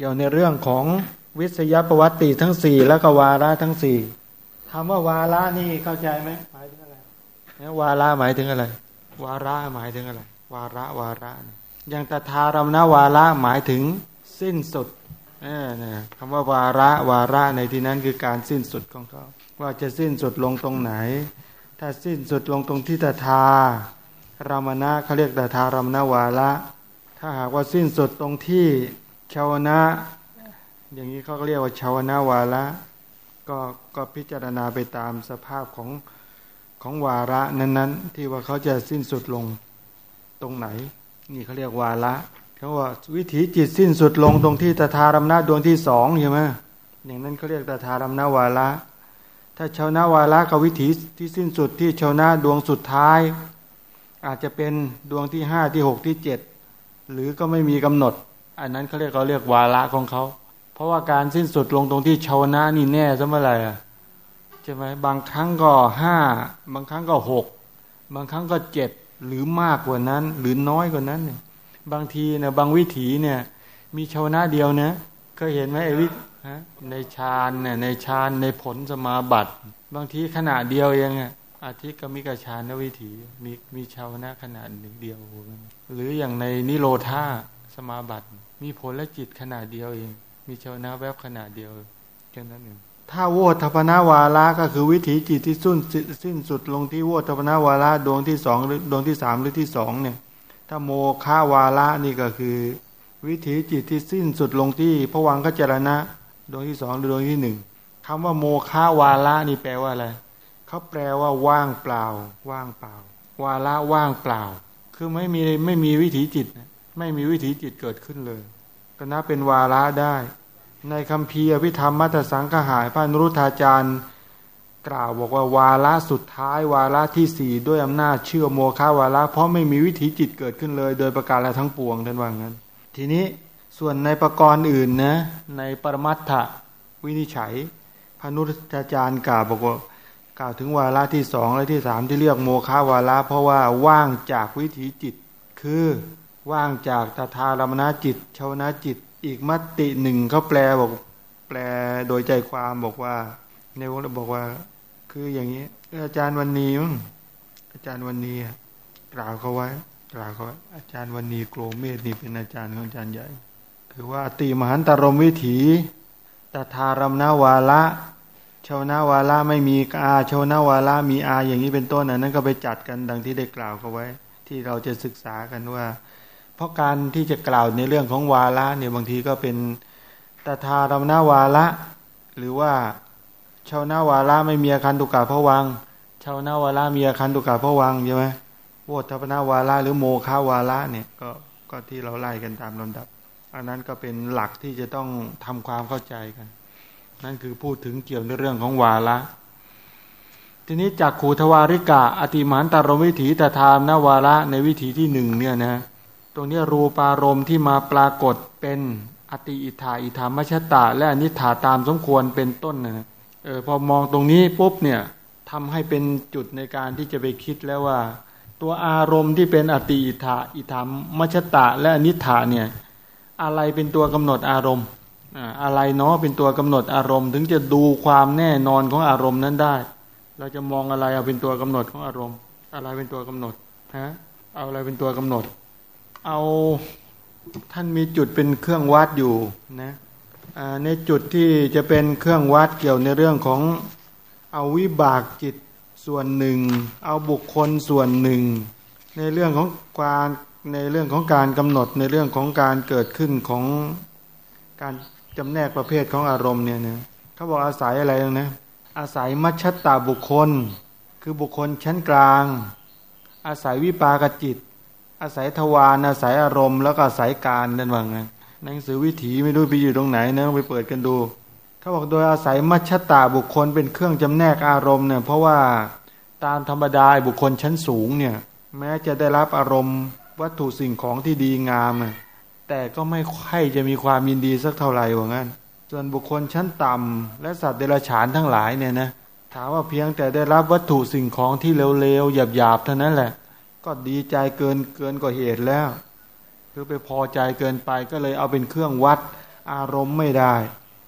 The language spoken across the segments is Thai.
เกี่ยวในเรื่องของวิสยาประวัติทั้งสี่แล้วก็วาระทั้งสี่คำว่าวาระนี่เข้าใจไหมหมายถึงอะไรเนี่ยวาระหมายถึงอะไร วาระหมายถึงอะไร วาระวาระอย่างตถารมนวาระหมายถึงสิ้นสุดเออนะคำว่าวาระวาระในที่นั้นคือการสิ้นสุดของเขาว่าจะสิ้นสุดลงตรงไหน ถ้าสิ้นสุดลงตรงที่ตถารามณะเขาเรียกตถารมนวาระ ถ้าหากว่าสิ้นสุดตรงที่ ชาวนะ อย่างนี้เขาเรียกว่าชาวนาวาระก็ก็พิจารณาไปตามสภาพของของวาระนั้น ๆ ที่ว่าเขาจะสิ้นสุดลงตรงไหน นี่เขาเรียกวาระเขาว่าวิถีจิตสิ้นสุดลงตรงที่ตถารมนาดวงที่สองใช่ไหมอย่างนั้นเขาเรียกตถารมนาวาระถ้าชาวนาวาระกับวิถีที่สิ้นสุดที่ชาวนาดวงสุดท้าย อาจจะเป็นดวงที่ห้าที่หกที่เจ็ดหรือก็ไม่มีกำหนด อันนั้นเขาเรียกเขาเรียกวาระของเขา เพราะว่าการสิ้นสุดลงตรงที่ชาวนะนี่แน่ซะเมื่อไหร่อะใช่ไหมบางครั้งก็ห้าบางครั้งก็หกบางครั้งก็เจ็ดหรือมากกว่านั้น หรือน้อยกว่านั้นเนี่ยบางทีเนี่ยบางวิถีเนี่ย มีชาวนะเดียวนะเคยเห็นไหมไอ้วิฮะในฌานเนี่ยในฌานในผลสมาบัติบางทีขนาดเดียวเองอะอาทิกมิกฌานนวิถีมีมีชาวนะขนาดหนึ่งเดียว หรืออย่างในนิโรธาสมาบัติ มีผลและจิตขนาดเดียวเอง มีชาวนาแวบขนาดเดียวแค่นั้นเองถ้าโวทพนาวาระก็คือวิถีจิตที่สุนสิ้นสุดลงที่โวทพนาวาระดวงที่สองหรือดวงที่สามหรือที่สองเนี่ย ถ้าโมฆาวาระนี่ก็คือ วิถีจิตที่สิ้นสุดลงที่พระวังขจรณะดวงที่สองหรือดวงที่หนึ่งคำว่าโมฆาวาระนี่แปลว่าอะไรเขาแปลว่าว่างเปล่า ว่างเปล่า วาระว่างเปล่า คือไม่มีไม่มีวิถีจิต ไม่มีวิถีจิตเกิดขึ้นเลย ก็นับเป็นวาระได้ ในคำเพีอภิธรรมมัตสังขหายพระนรุธาจารย์ กล่าวบอกว่าวาระสุดท้ายวาระที่สี่ด้วยอำนาจเชื่อโมฆาวาระ เพราะไม่มีวิถีจิตเกิดขึ้นเลย โดยประการละทั้งปวงท่านว่างั้น ทีนี้ส่วนในประกรณ์อื่นนะในปรมัตถวินิจฉัยพระนุธาจารย์กล่าวบอกว่ากล่าวถึงวาระที่สองและที่สามที่เรียกโมฆาวาระ เพราะว่าว่างจากวิถีจิตคือ ว่างจากตถารมณจิตชาวนาจิต อีกมัติหนึ่งเขาแปลบอก แปลโดยใจความบอกว่า ในวงเราบอกว่า คืออย่างนี้ อาจารย์วันนี้อาจารย์วันนี้กล่าวเขาไว้ กล่าวเขาอาจารย์วันนี้โกรเมธนี่เป็นอาจารย์ของอาจารย์ใหญ่ คือว่าติมหันตรมวิถีตถารมนาวาละชาวนาวาละไม่มีอาชาวนาวาละมีอาอย่างนี้เป็นต้นนั้นก็ไปจัดกันดังที่ได้กล่าวเขาไว้ ที่เราจะศึกษากันว่า เพราะการที่จะกล่าวในเรื่องของวาระเนี่ยบางทีก็เป็นตถารมนาวาระ หรือว่าชาวนาวาระไม่มีอาคันตุกะพระวังชาวนาวาระมีอาคันตุกะพระวังใช่ไหมโวทัพนาวาระหรือโมฆาวาระเนี่ยก็ก็ที่เราไล่กันตามลำดับ อันนั้นก็เป็นหลักที่จะต้องทำความเข้าใจกัน นั่นคือพูดถึงเกี่ยวในเรื่องของวาระทีนี้จากขูทวาริกะ อติมานตารวิถีตถามนาวาระในวิถีที่หนึ่งเนี่ยนะ รงนี้รูปารมณ์ที่มาปรากฏเป็นอติอิทาอิธามชตาและอนิถาตามสมควรเป็นต้นนะเออพอมองตรงนี้ปุ๊บเนี่ยทำให้เป็นจุดในการที่จะไปคิดแล้วว่า ตัวอารมณ์ที่เป็นอติอิทาอิธามมชตาและอนิถาเนี่ยอะไรเป็นตัวกำหนดอารมณ์อะไรเนาะเป็นตัวกำหนดอารมณ์ ถึงจะดูความแน่นอนของอารมณ์นั้นได้ เราจะมองอะไรเอาเป็นตัวกำหนดของอารมณ์ อะไรเป็นตัวกำหนดฮะเอาอะไรเป็นตัวกำหนด เอาท่านมีจุดเป็นเครื่องวัดอยู่นะในจุดที่จะเป็นเครื่องวัดเกี่ยวในเรื่องของเอาวิบากจิตส่วนหนึ่ง เอาบุคคลส่วนหนึ่ง ในเรื่องของการในเรื่องของการกำหนดในเรื่องของการเกิดขึ้นของการจำแนกประเภทของอารมณ์เนี่ยนะเขาบอกอาศัยอะไรนะอาศัยมัชตตาบุคคล คือบุคคลชั้นกลาง อาศัยวิปากจิต อาศัยทวารอาศัยอารมณ์แล้วก็อาศัยการนั่นว่าไงหนังสือวิถีไม่รู้ไปอยู่ตรงไหนนะไปเปิดกันดูเขาบอกโดยอาศัยมัชตาบุคคลเป็นเครื่องจำแนกอารมณ์เนี่ยเพราะว่าตามธรรมดาบุคคลชั้นสูงเนี่ย แม้จะได้รับอารมณ์วัตถุสิ่งของที่ดีงาม แต่ก็ไม่ค่อยจะมีความยินดีสักเท่าไหร่ว่างั้น ส่วนบุคคลชั้นต่ำและสัตว์เดรัจฉานทั้งหลายเนี่ยนะถามว่าเพียงแต่ได้รับวัตถุสิ่งของที่เร็วๆหยาบๆเท่านั้นแหละ ก็ดีใจเกินเกินกว่าเหตุแล้ว คือไปพอใจเกินไปก็เลยเอาเป็นเครื่องวัดอารมณ์ไม่ได้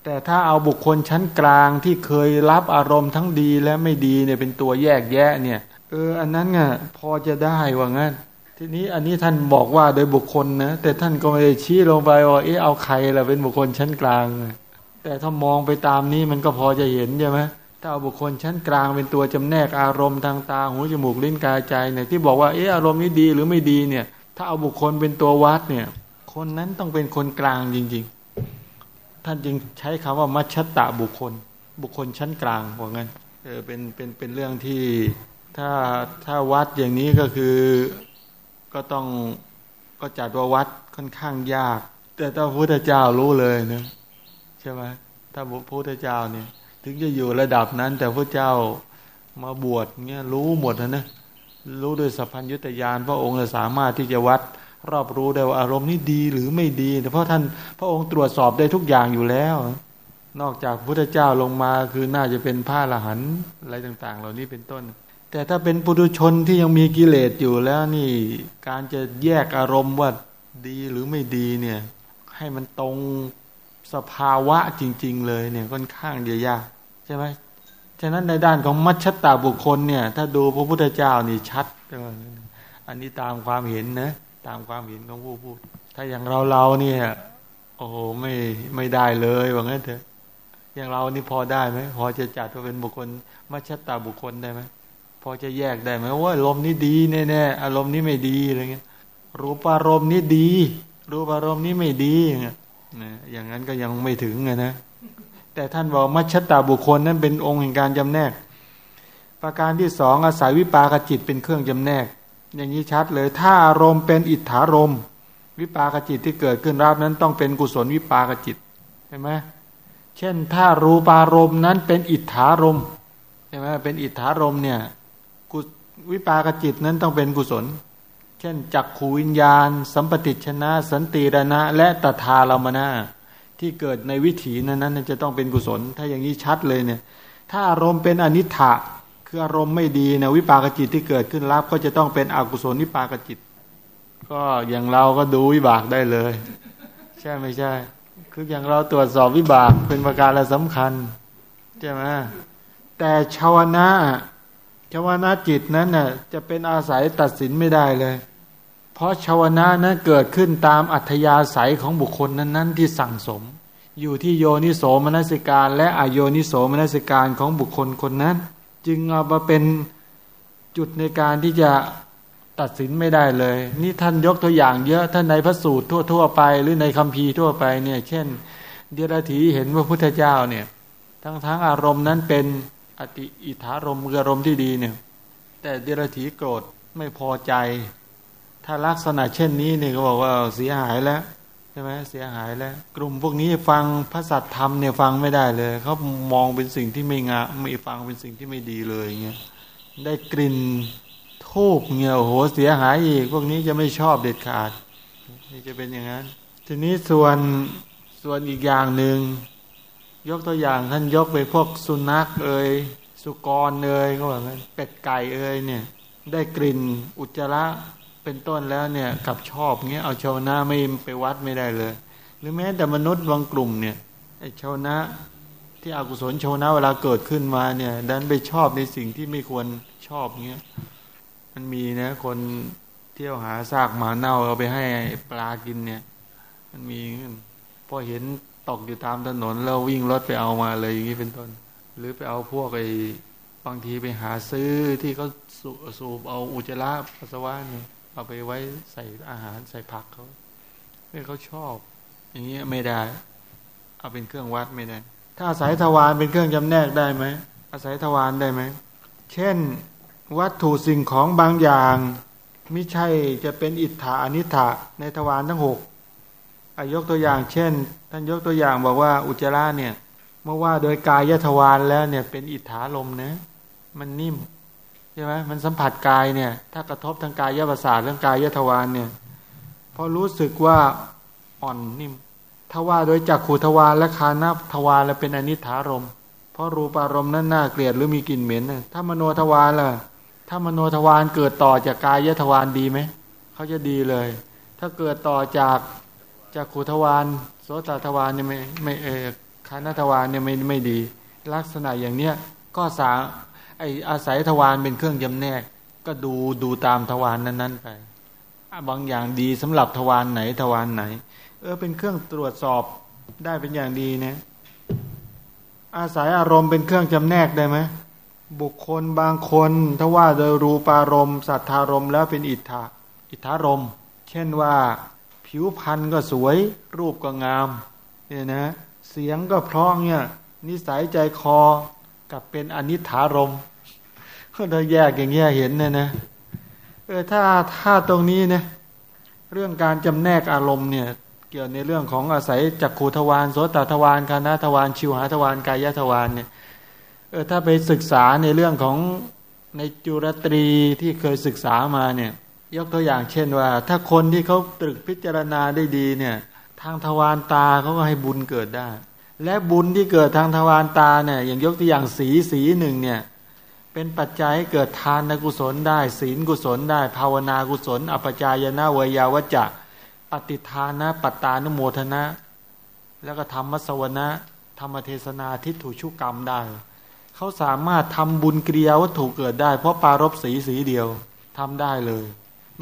แต่ถ้าเอาบุคคลชั้นกลางที่เคยรับอารมณ์ทั้งดีและไม่ดีเนี่ยเป็นตัวแยกแยะเนี่ยเอออันนั้นไงพอจะได้ว่างั้น ทีนี้อันนี้ท่านบอกว่าโดยบุคคลนะแต่ท่านก็ไม่ได้ชี้ลงไปว่าเออเอาใครล่ะเป็นบุคคลชั้นกลาง แต่ถ้ามองไปตามนี้มันก็พอจะเห็นใช่ไหม ถ้าเอาบุคคลชั้นกลางเป็นตัวจำแนกอารมณ์ทางตาหูจมูกลิ้นกายใจเนี่ยที่บอกว่าเอออารมณ์นี้ดีหรือไม่ดีเนี่ย ถ้าเอาบุคคลเป็นตัววัดเนี่ย คนนั้นต้องเป็นคนกลางจริง ๆ ท่านจึงใช้คำว่ามัชชตะบุคคล บุคคลชั้นกลางว่างั้นเออเป็นเป็นเป็นเรื่องที่ถ้าถ้าวัดอย่างนี้ก็คือก็ต้องก็จัดว่าวัดค่อนข้างยาก แต่ถ้าพระพุทธเจ้ารู้เลยนะใช่ไหมถ้าพระพุทธเจ้าเนี่ย ถึงจะอยู่ระดับนั้น แต่พระเจ้ามาบวชเงี้ยรู้หมดนะนะรู้โดยสัพพัญญุตยานพระองค์สามารถที่จะวัด รอบรู้ได้ว่าอารมณ์นี้ดีหรือไม่ดีแต่เพราะท่านพระองค์ตรวจสอบได้ทุกอย่างอยู่แล้ว นอกจากพุทธเจ้าลงมาคือน่าจะเป็นผ้าละหันอะไรต่าง ๆ เหล่านี้เป็นต้น แต่ถ้าเป็นปุถุชนที่ยังมีกิเลสอยู่แล้วนี่ การจะแยกอารมณ์ว่าดีหรือไม่ดีเนี่ย ให้มันตรง สภาวะจริง ๆ เลยเนี่ยค่อนข้างจะยากใช่ไหมฉะนั้นในด้านของมัชชตาบุคคลเนี่ย ถ้าดูพระพุทธเจ้านี่ชัด อันนี้ตามความเห็นนะตามความเห็นของผู้พูด ถ้าอย่างเราเราเนี่ย โอ้โหไม่ไม่ได้เลยว่างั้นเถอะ อย่างเรานี่พอได้ไหมพอจะจัดว่าเป็นบุคคล มัชชตาบุคคลได้ไหมพอจะแยกได้ไหมว่าอารมณ์นี้ดีแน่ๆอารมณ์นี้ไม่ดีอะไรเงี้ยรูปอารมณ์นี้ดีรูปอารมณ์นี้ไม่ดีอย่างเงี้ย นะอย่างนั้นก็ยังไม่ถึงไงนะ แต่ท่านบอกมัชชตาบุคคลนั้นเป็นองค์แห่งการจำแนก ประการที่สองอาศัยวิปากจิตเป็นเครื่องจำแนก อย่างนี้ชัดเลย ถ้าอารมณ์เป็นอิทธารมวิปากจิตที่เกิดขึ้นรับนั้นต้องเป็นกุศลวิปากจิตใช่ไหมเช่นถ้ารูปารมณ์นั้นเป็นอิทธารมใช่ไหมเป็นอิทธารมเนี่ยกุวิปากจิตนั้นต้องเป็นกุศล เช่นจักขูวิญญาณ สัมปติชนะ สันติรณะ และตถาลมนาที่เกิดในวิถีนั้นนั้นจะต้องเป็นกุศล ถ้าอย่างนี้ชัดเลยเนี่ย ถ้าอารมณ์เป็นอนิถะคืออารมณ์ไม่ดีนะวิปากจิตที่เกิดขึ้นรับก็จะต้องเป็นอกุศลวิปากจิต ก็อย่างเราก็ดูวิบากได้เลย ใช่ไม่ใช่ คืออย่างเราตรวจสอบวิบากเป็นประการละสำคัญใช่ไหมแต่ชาวนะชาวนะจิตนั้นน่ะจะเป็นอาศัยตัดสินไม่ได้เลย เพราะชาวนะนั้นเกิดขึ้นตามอัธยาศัยของบุคคลนั้น ๆ ที่สั่งสม อยู่ที่โยนิโสมนสิการ และอโยนิโสมนสิการของบุคคลคนนั้น จึงเอามาเป็นจุดในการที่จะตัดสินไม่ได้เลย นี่ท่านยกตัวอย่างเยอะท่านในพระสูตรทั่ว ๆ ไป หรือในคัมภีร์ทั่วไปเนี่ย เช่น เดียรถีเห็นว่าพุทธเจ้าเนี่ย ทั้งทั้งอารมณ์นั้นเป็นอติอิทธารมอารมณ์ที่ดีเนี่ย แต่เดียรถีโกรธไม่พอใจ ถ้าลักษณะเช่นนี้เนี่ยเขาบอกว่าเสียหายแล้วใช่ไหมเสียหายแล้ว กลุ่มพวกนี้ฟังพระสัตธรรมเนี่ยฟังไม่ได้เลยเขามองเป็นสิ่งที่ไม่งามไม่ฟังเป็นสิ่งที่ไม่ดีเลยเงี้ยได้กลิ่นทูบเงี้ยโอ้โหเสียหายอีก พวกนี้จะไม่ชอบเด็ดขาดนี่จะเป็นอย่างนั้น ทีนี้ส่วนส่วนอีกอย่างหนึ่งยกตัวอย่างท่านยกไปพวกสุนัขเอ่ยสุกรเอ่ยก็แบบนั้นเป็ดไก่เอ่ยเนี่ย ได้กลิ่นอุจจาระ เป็นต้นแล้วเนี่ยกับชอบเงี้ยเอาชาวนาไม่ไปวัดไม่ได้เลย หรือแม้แต่มนุษย์บางกลุ่มเนี่ยไอ้ชาวนาที่อกุศลชาวนาเวลาเกิดขึ้นมาเนี่ย ดันไปชอบในสิ่งที่ไม่ควรชอบเงี้ยมันมีนะคนเที่ยวหาซากหมาเน่าเอาไปให้ปลากินเนี่ย มันมีพอเห็นตกอยู่ตามถนนแล้ววิ่งรถไปเอามาเลยอย่างนี้เป็นต้น หรือไปเอาพวกไอ้บางทีไปหาซื้อที่เขาสูบเอาอุจจาระปัสสาวะเนี่ย เอาไปไว้ใส่อาหารใส่ผักเขาเมื่อเขาชอบ อย่างนี้ไม่ได้ เอาเป็นเครื่องวัดไม่ได้ ถ้าอาศัยทวารเป็นเครื่องจำแนกได้ไหมอาศัยทวารได้ไหมเช่นวัตถุสิ่งของบางอย่างไม่ใช่จะเป็นอิทธาอนิถาในทวารทั้งหกอายกตัวอย่างเช่น ท่านยกตัวอย่างบอกว่าอุจจาระเนี่ย เมื่อว่าโดยกายทวารแล้วเนี่ยเป็นอิทธาลมนะ มันนิ่ม ใช่ไหมมันสัมผัสกายเนี่ย ถ้ากระทบทางกายยประสาทเรื่องกายยทวารเนี่ยพอรู้สึกว่าอ่อนนิ่มทว่าโดยจักขูทวารและคานาทวารแล้วเป็นอนิถารมเพราะรูปารมณ์นั้นน่าเกลียดหรือมีกลิ่นเหม็นถ้ามโนทวารล่ะ ถ้ามโนทวารเกิดต่อจากกายยทวารดีไหมเขาจะดีเลย ถ้าเกิดต่อจากจากขูทวารโสตทวารเนี่ยไม่ไม่เออคานาทวารเนี่ยไม่ไม่ดี ลักษณะอย่างเนี้ยก็สา ไออาศัยทวารเป็นเครื่องจำแนก ก็ดูดูตามทวารนนั้น ๆ ไปบางอย่างดีสำหรับทวารไหนทวารไหน เออเป็นเครื่องตรวจสอบได้เป็นอย่างดีนะอาศัยอารมณ์เป็นเครื่องจำแนกได้ไหมบุคคลบางคนถ้าว่าโดยรูปารมณ์สัทธารมแล้วเป็นอิทธาอิทธารมเช่นว่า ผิวพรรณก็สวย รูปก็งามเนี่ยนะ เสียงก็เพราะเนี่ย นิสัยใจคอกับเป็นอนิถารม ก็เราแยกอย่างเงี้ยเห็นเนี่ยนะเออถ้าถ้าตรงนี้นะเรื่องการจำแนกอารมณ์เนี่ย เกี่ยวในเรื่องของอาศัยจักขูทวารโสตทวารคานาทวารชิวหาทวารกายทวารเนี่ยเออถ้าไปศึกษาในเรื่องของในจุรตรีที่เคยศึกษามาเนี่ย ยกตัวอย่างเช่นว่า ถ้าคนที่เขาตรึกพิจารณาได้ดีเนี่ย ทางทวารตาเขาก็ให้บุญเกิดได้ และบุญที่เกิดทางทวารตาเนี่ยอย่างยกตัวอย่างสีสีหนึ่งเนี่ย เป็นปัจจัยให้เกิดทานกุศลได้ ศีลกุศลได้ ภาวนากุศลอปจายนะเวยาวจะปฏิทานะ ปัตตานุโมทนะ แล้วก็ธรรมสวนะ ธรรมเทศนาทิฏฐุชุกรรมได้ เขาสามารถทำบุญกิริยาวัตถุเกิดได้ เพราะปารบสีสีเดียวทำได้เลย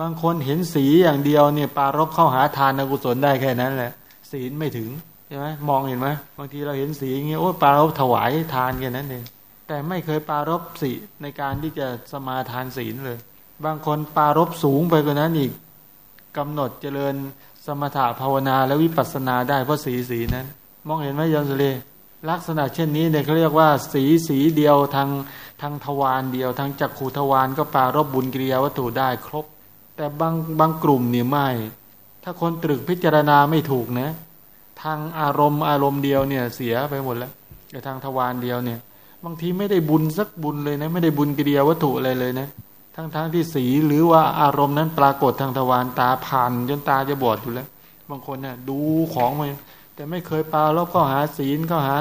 บางคนเห็นสีอย่างเดียวเนี่ยปารบเข้าหาทานกุศลได้แค่นั้นแหละ ศีลไม่ถึงใช่ไหมมองเห็นไหมบางทีเราเห็นสีอย่างเงี้ยโอ้ปารบถวายทานแค่นั้นเอง แต่ไม่เคยปารบสีในการที่จะสมาทานศีลเลย บางคนปารบสูงไปกว่านั้นอีกกำหนดเจริญสมถะภาวนาและวิปัสสนาได้เพราะสีสีนั้น มองเห็นไหมยอนสุเลลักษณะเช่นนี้เนี่ยเขาเรียกว่า สีสีเดียวทางทางทวารเดียวทางจักขูทวารก็ปารบบุญกิริยาวัตถุได้ครบ แต่บางบางกลุ่มเนี่ยไม่ ถ้าคนตรึกพิจารณาไม่ถูกนะ ทางอารมณ์อารมณ์เดียวเนี่ยเสียไปหมดแล้วแต่ทางทวารเดียวเนี่ย บางทีไม่ได้บุญสักบุญเลยนะ ไม่ได้บุญกิริยาวัตถุอะไรเลยนะ ทั้งๆทที่สีหรือว่าอารมณ์นั้นปรากฏทางทวารตาผ่านจนตาจะบอดอยู่แล้ว บางคนเนี่ยดูของมาแต่ไม่เคยปาลบก็หาศีลก็หา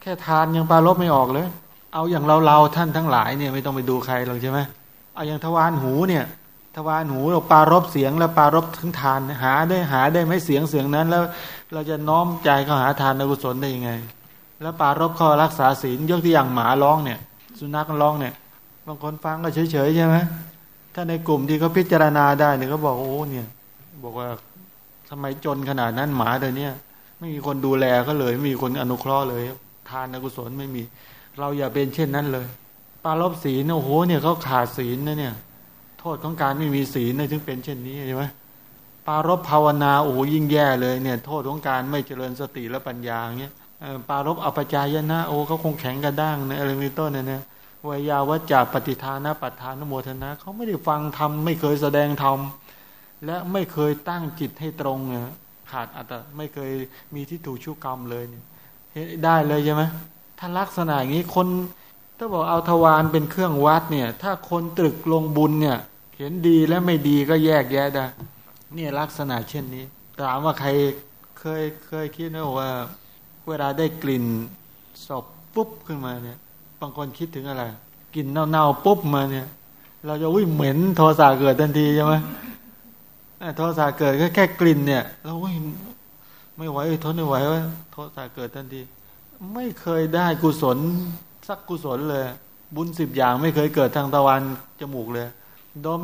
แค่ทานยังปาลบไม่ออกเลย เอาอย่างเราเราท่านทั้งหลายเนี่ยไม่ต้องไปดูใครหรอกใช่ไหมเอาอย่างทวารหูเนี่ยทวารหูเราปารบเสียงแล้วปารบถึงทานหาได้หาได้ไม่เสียงเสียงนั้นแล้ว เราจะน้อมใจเข้าหาทานในกุศลได้ยังไง แล้วปารบข้อรักษาศีลยกตัวอย่างหมาร้องเนี่ย สุนัขร้องเนี่ยบางคนฟังก็เฉยๆใช่ไหมถ้าในกลุ่มที่เขาพิจารณาได้เนี่ยเขาบอกโอ้เนี่ย บอกว่าทำไมจนขนาดนั้นหมาเดี๋ยวนี้ไม่มีคนดูแลเขาเลย ไม่มีคนอนุเคราะห์เลย ทานอกุศลไม่มี เราอย่าเป็นเช่นนั้นเลย ปาลบศีลโอ้โหเนี่ยเขาขาดศีลนะเนี่ย โทษของการไม่มีศีลเลยถึงเป็นเช่นนี้ใช่ไหมปารบภาวนาโอ้โหยิ่งแย่เลยเนี่ย โทษของการไม่เจริญสติและปัญญาเงี้ย ปารบอปจายนะโอ้เขาคงแข็งกระด้างนะอะไรมีต้นเนี่ยนะวยาวัจาปฏิทานะปัฏฐานโมทนาเขาไม่ได้ฟังธรรมไม่เคยแสดงธรรมและไม่เคยตั้งจิตให้ตรงเนี่ยขาดอัตไม่เคยมีที่ถูกชุกกรรมเลยเนี่ยได้เลยใช่ไหมถ้าลักษณะอย่างนี้คนถ้าบอกเอาทวารเป็นเครื่องวัดเนี่ย ถ้าคนตรึกลงบุญเนี่ย เห็นดีและไม่ดีก็แยกแยะได้เนี่ยลักษณะเช่นนี้ถามว่าใครเคยเคยคิดนะว่า เวลาได้กลิ่นศพปุ๊บขึ้นมาเนี่ย บางคนคิดถึงอะไร กลิ่นเน่าๆปุ๊บมาเนี่ย เราจะวิ่งเหม็นโทสะเกิดทันทีใช่ไหมโทสะเกิดแค่แค่กลิ่นเนี่ยเราวิ่งไม่ไหวทนไม่ไหวว่าโทสะเกิดทันที ไม่เคยได้กุศลสักกุศลเลย บุญสิบอย่างไม่เคยเกิดทางตะวันจมูกเลย ดม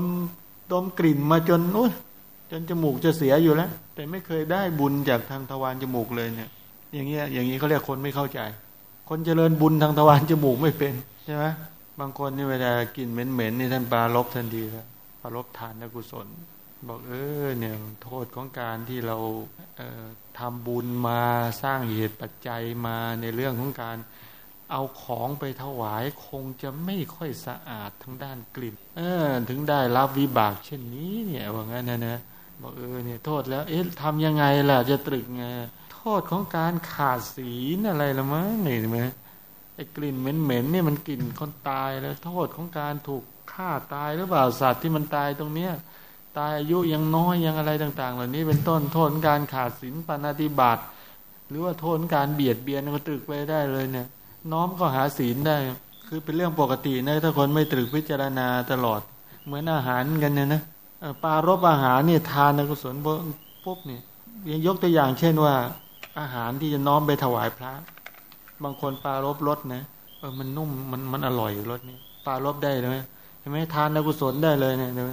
ดมกลิ่นมาจนอุ้ยจนจมูกจะเสียอยู่แล้ว แต่ไม่เคยได้บุญจากทางตะวันจมูกเลยเนี่ย อย่างเงี้ยอย่างนี้เขาเรียกคนไม่เข้าใจ คนเจริญบุญทางทวารจมูกไม่เป็นใช่ไหมบางคนนี่เวลากินเหม็นๆนี่ท่านปาลบทันทีครับปาลบทานกุศล บอกเออเนี่ยโทษของการที่เราเออทำบุญมาสร้างเหตุปัจจัยมาในเรื่องของการเอาของไปถวายคงจะไม่ค่อยสะอาดทั้งด้านกลิ่น เออ ถึงได้รับวิบากเช่นนี้เนี่ยว่างั้นนะนะบอกเออเนี่ยโทษแล้ว เอ๊ะทำยังไงล่ะจะตรึกไง โทษของการขาดศีลอะไรละมั้งเห็นไหมไอ้กลิ่นเหม็นๆเนี่ยมันกลิ่นคนตายแล้ว โทษของการถูกฆ่าตายหรือเปล่าสัตว์ที่มันตายตรงเนี้ย ตายอายุยังน้อยยังอะไรต่าง ๆ เหล่านี้เป็นต้นโทษการขาดศีลปฏิบัติหรือว่าโทษการเบียดเบียนก็ตรึกไปได้เลยเนี่ย น้อมก็หาศีลได้ คือเป็นเรื่องปกตินะถ้าคนไม่ตรึกพิจารณาตลอด เหมือนอาหารกันเนี่ยนะปารบอาหารเนี่ยทานกุศลปุ๊บเนี่ยยกตัวอย่างเช่นว่า อาหารที่จะน้อมไปถวายพระ บางคนปลารบรสนะเออมันนุ่มมันมันอร่อยรสนี้ปลารบได้เลยเห็นไหมทานแล้วกุศลได้เลยเนี่ยเห็นไหม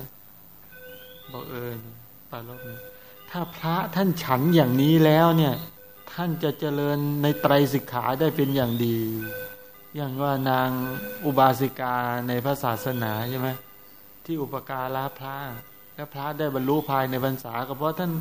บอกเออปลารบนี่ถ้าพระท่านฉันอย่างนี้แล้วเนี่ย ท่านจะเจริญในไตรสิกขาได้เป็นอย่างดี อย่างว่านางอุบาสิกาในพระศาสนาใช่ไหมที่อุปการะพระและพระได้บรรลุภายในพรรษาก็เพราะท่าน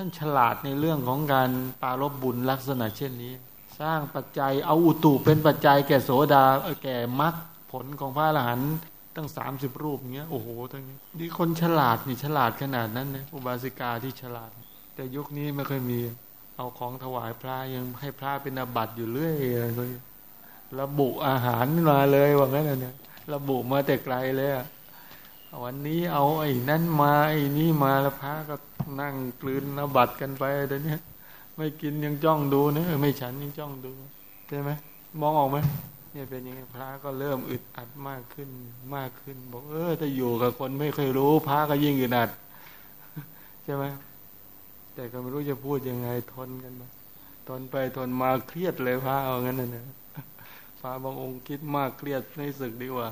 ท่านฉลาดในเรื่องของการปารบบุญลักษณะเช่นนี้ สร้างปัจจัยเอาอุตุเป็นปัจจัยแก่โสดาแก่มรรคผลของพระอรหันต์ตั้งสามสิบรูปเงี้ยโอ้โหทั้งนี้นี่คนฉลาดนี่ฉลาดขนาดนั้นนะอุบาสิกาที่ฉลาด แต่ยุคนี้ไม่ค่อยมี เอาของถวายพระยังให้พระเป็นอาบัติอยู่เรื่อยเลยระบุอาหารมาเลยว่างั้นนะระบุมาแต่ไกลเลยอะ วันนี้เอาไอ้นั่นมาไอ้นี่มาแล้วพระก็นั่งกลืนนบัตกันไปเดี๋ยวนี้ไม่กินยังจ้องดูนะไม่ฉันยังจ้องดูใช่ไหมมองออกไหมเนี่ยเป็นยังไงพระก็เริ่มอึดอัดมากขึ้นมากขึ้น บอก เออถ้าอยู่กับคนไม่เคยรู้พระก็ยิ่งอึดอัดใช่ไหมแต่ก็ไม่รู้จะพูดยังไงทนกันมาทนไปทนมาเครียดเลยพระเอางั้นนะพระบางองค์คิดมากเครียดในศึกดีกว่า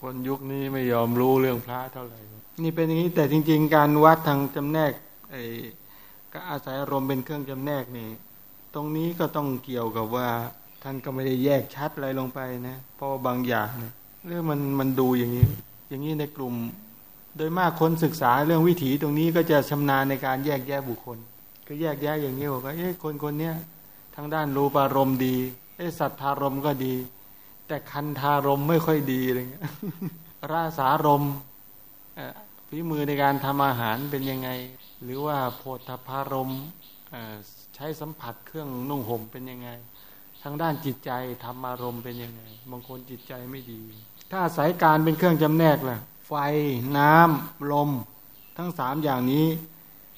คนยุคนี้ไม่ยอมรู้เรื่องพระเท่าไหร่ นี่เป็นอย่างนี้แต่จริง ๆ การวัดทางจำแนกไอ้ก็อาศัยอารมณ์เป็นเครื่องจำแนกนี่ ตรงนี้ก็ต้องเกี่ยวกับว่า ท่านก็ไม่ได้แยกชัดอะไรลงไปนะเพราะบางอย่างเนี่ยเรื่องมันมันดูอย่างนี้ อย่างนี้ในกลุ่ม โดยมากคนศึกษาเรื่องวิถีตรงนี้ก็จะชำนาญในการแยกแยะบุคคล ก็แยกแยะอย่างนี้บอกว่าเอ้คนคนเนี้ยทางด้านรูปารมณ์ดีเอ้สัทธารมก็ดี แต่คันธารมไม่ค่อยดีอะไรเงี้ยราสารมฝีมือในการทำอาหารเป็นยังไง หรือว่าโพธพารมใช้สัมผัสเครื่องนุ่งห่มเป็นยังไง ทางด้านจิตใจธรรมารมเป็นยังไง บางคนจิตใจไม่ดี ถ้าสายการเป็นเครื่องจำแนกล่ะ ไฟน้ำลม ทั้งสามอย่างนี้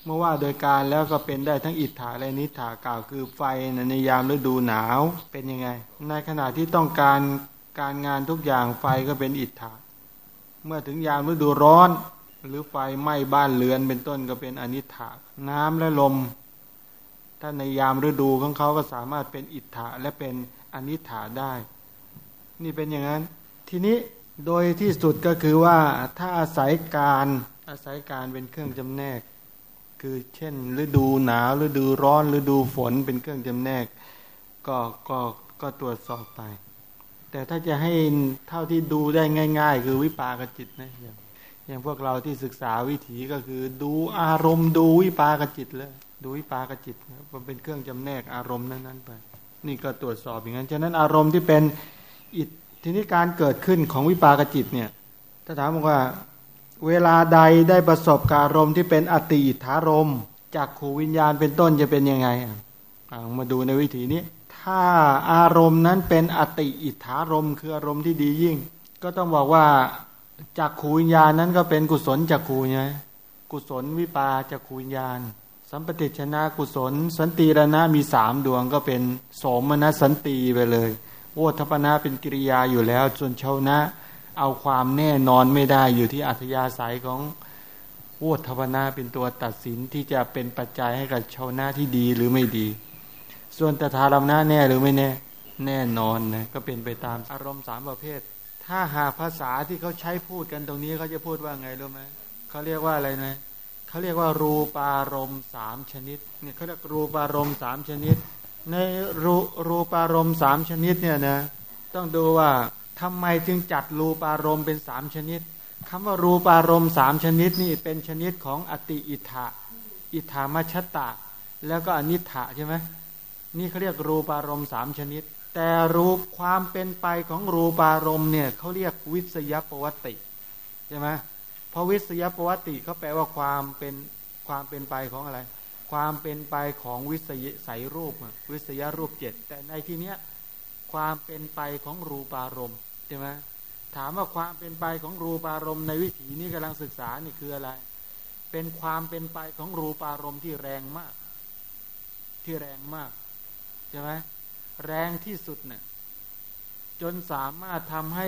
เมื่อว่าโดยการแล้วก็เป็นได้ทั้งอิทธาและนิถากล่าวคือไฟในยามฤดูหนาวเป็นยังไง ในขณะที่ต้องการการงานทุกอย่างไฟก็เป็นอิทธาเมื่อถึงยามฤดูร้อน หรือไฟไหม้บ้านเรือนเป็นต้นก็เป็นอนิถาน้ำและลม ถ้าในยามฤดูของเขาก็สามารถเป็นอิทธาและเป็นอนิถาได้ นี่เป็นอย่างนั้น ทีนี้โดยที่สุดก็คือว่าถ้าอาศัยการอาศัยการเป็นเครื่องจำแนก คือเช่นฤดูหนาวฤดูร้อนฤดูฝนเป็นเครื่องจำแนก ก็ก็ก็ตรวจสอบไป แต่ถ้าจะให้เท่าที่ดูได้ง่าย ๆ คือวิปากจิตนะอย่างอย่างพวกเราที่ศึกษาวิถีก็คือ ดูอารมณ์ดูวิปากจิตเลยดูวิปากจิตมันเป็นเครื่องจำแนกอารมณ์นั้นๆไปนี่ก็ตรวจสอบอย่างนั้น ฉะนั้นอารมณ์ที่เป็นอิททีนี้การเกิดขึ้นของวิปากจิตเนี่ย ถ้าถามว่า เวลาใดได้ประสบการอารมณ์ที่เป็นอติอิทธารมจากขูวิญญาณเป็นต้นจะเป็นยังไงมาดูในวิธีนี้ ถ้าอารมณ์นั้นเป็นอติอิทธารมคืออารมณ์ที่ดียิ่ง ก็ต้องบอกว่าจากขูวิญญาณนั้นก็เป็นกุศลจากขูไงกุศลวิปาจากขูวิญญาณ สัมปติชนะกุศล สันติรณะมีสามดวงก็เป็นโสมนัสสันติไปเลยโอทัปนาเป็นกิริยาอยู่แล้วส่วนชาวนะ เอาความแน่นอนไม่ได้อยู่ที่อัธยาศัยของโวทวนาเป็นตัวตัดสินที่จะเป็นปัจจัยให้กับชาวนาที่ดีหรือไม่ดี ส่วนตถารมนาแน่หรือไม่แน่ แน่นอนนะก็เป็นไปตามอารมณ์สามประเภท ถ้าหากภาษาที่เขาใช้พูดกันตรงนี้เขาจะพูดว่าไงรู้ไหมเขาเรียกว่าอะไรนะเขาเรียกว่ารูปารมณ์สามชนิดเนี่ยเขาเรียกรูปารมณ์สามชนิด ในรูรูปารมณ์สามชนิดเนี่ยนะต้องดูว่า ทำไมจึงจัดรูปารมณ์เป็นสามชนิดคำว่ารูปารมณ์สามชนิดนี่เป็นชนิดของอติอิทะอิทามชตะ แล้วก็อนิถะใช่ไหมนี่เขาเรียกรูปารมณ์สามชนิด แต่รูปความเป็นไปของรูปารมณ์เนี่ยเขาเรียกวิสยปวัติใช่ไหมเพราะวิสยปวัติเขาแปลว่าความเป็นความเป็นไปของอะไร ความเป็นไปของวิสยสายรูปวิสยรูปเจ็ดแต่ในที่เนี้ยความเป็นไปของรูปารมณ์ ใช่ไหมถามว่าความเป็นไปของรูปารมณ์ในวิถีนี้กำลังศึกษานี่คืออะไร เป็นความเป็นไปของรูปารมณ์ที่แรงมาก ที่แรงมากใช่ไหมแรงที่สุดเนี่ยจนสามารถทำให้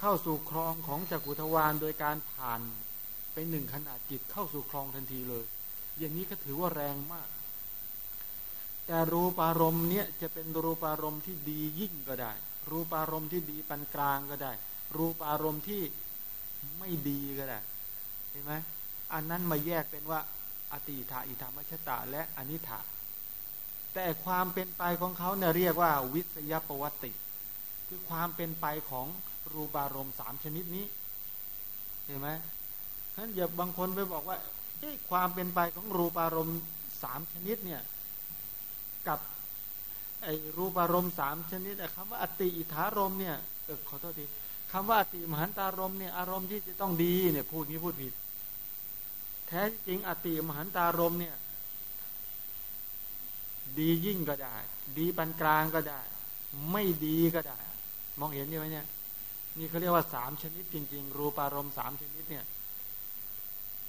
เข้าสู่คลองของจักรุทวารโดยการผ่านไปหนึ่งขนาดจิตเข้าสู่คลองทันทีเลย อย่างนี้ก็ถือว่าแรงมาก แต่รูปารมณ์เนี่ยจะเป็นรูปารมณ์ที่ดียิ่งก็ได้ รูปารมณ์ที่ดีปานกลางก็ได้ รูปารมณ์ที่ไม่ดีก็ได้เห็นไหมอันนั้นมาแยกเป็นว่า อติถาอิธรรมชตาและอนิถาแต่ความเป็นไปของเขาเนี่ยเรียกว่า วิสยประวัติ คือความเป็นไปของรูปารมณ์สามชนิดนี้ เห็นไหมฉะนั้นอย่าบางคนไปบอกว่าความเป็นไปของรูปารมณ์สามชนิดเนี่ย กับ ไอ้รูปอารมณ์สามชนิดคำว่าอติอิทธารมเนี่ยเออขอโทษทีคำว่าอติมหันตารมเนี่ยอารมณ์ที่จะต้องดีเนี่ยพูดนี้พูดผิด แท้จริงอติมหันตารมเนี่ย ดียิ่งก็ได้ ดีปานกลางก็ได้ ไม่ดีก็ได้ มองเห็นไหมเนี่ยนี่เขาเรียกว่าสามชนิดจริง ๆ รูปารมณ์สามชนิดเนี่ย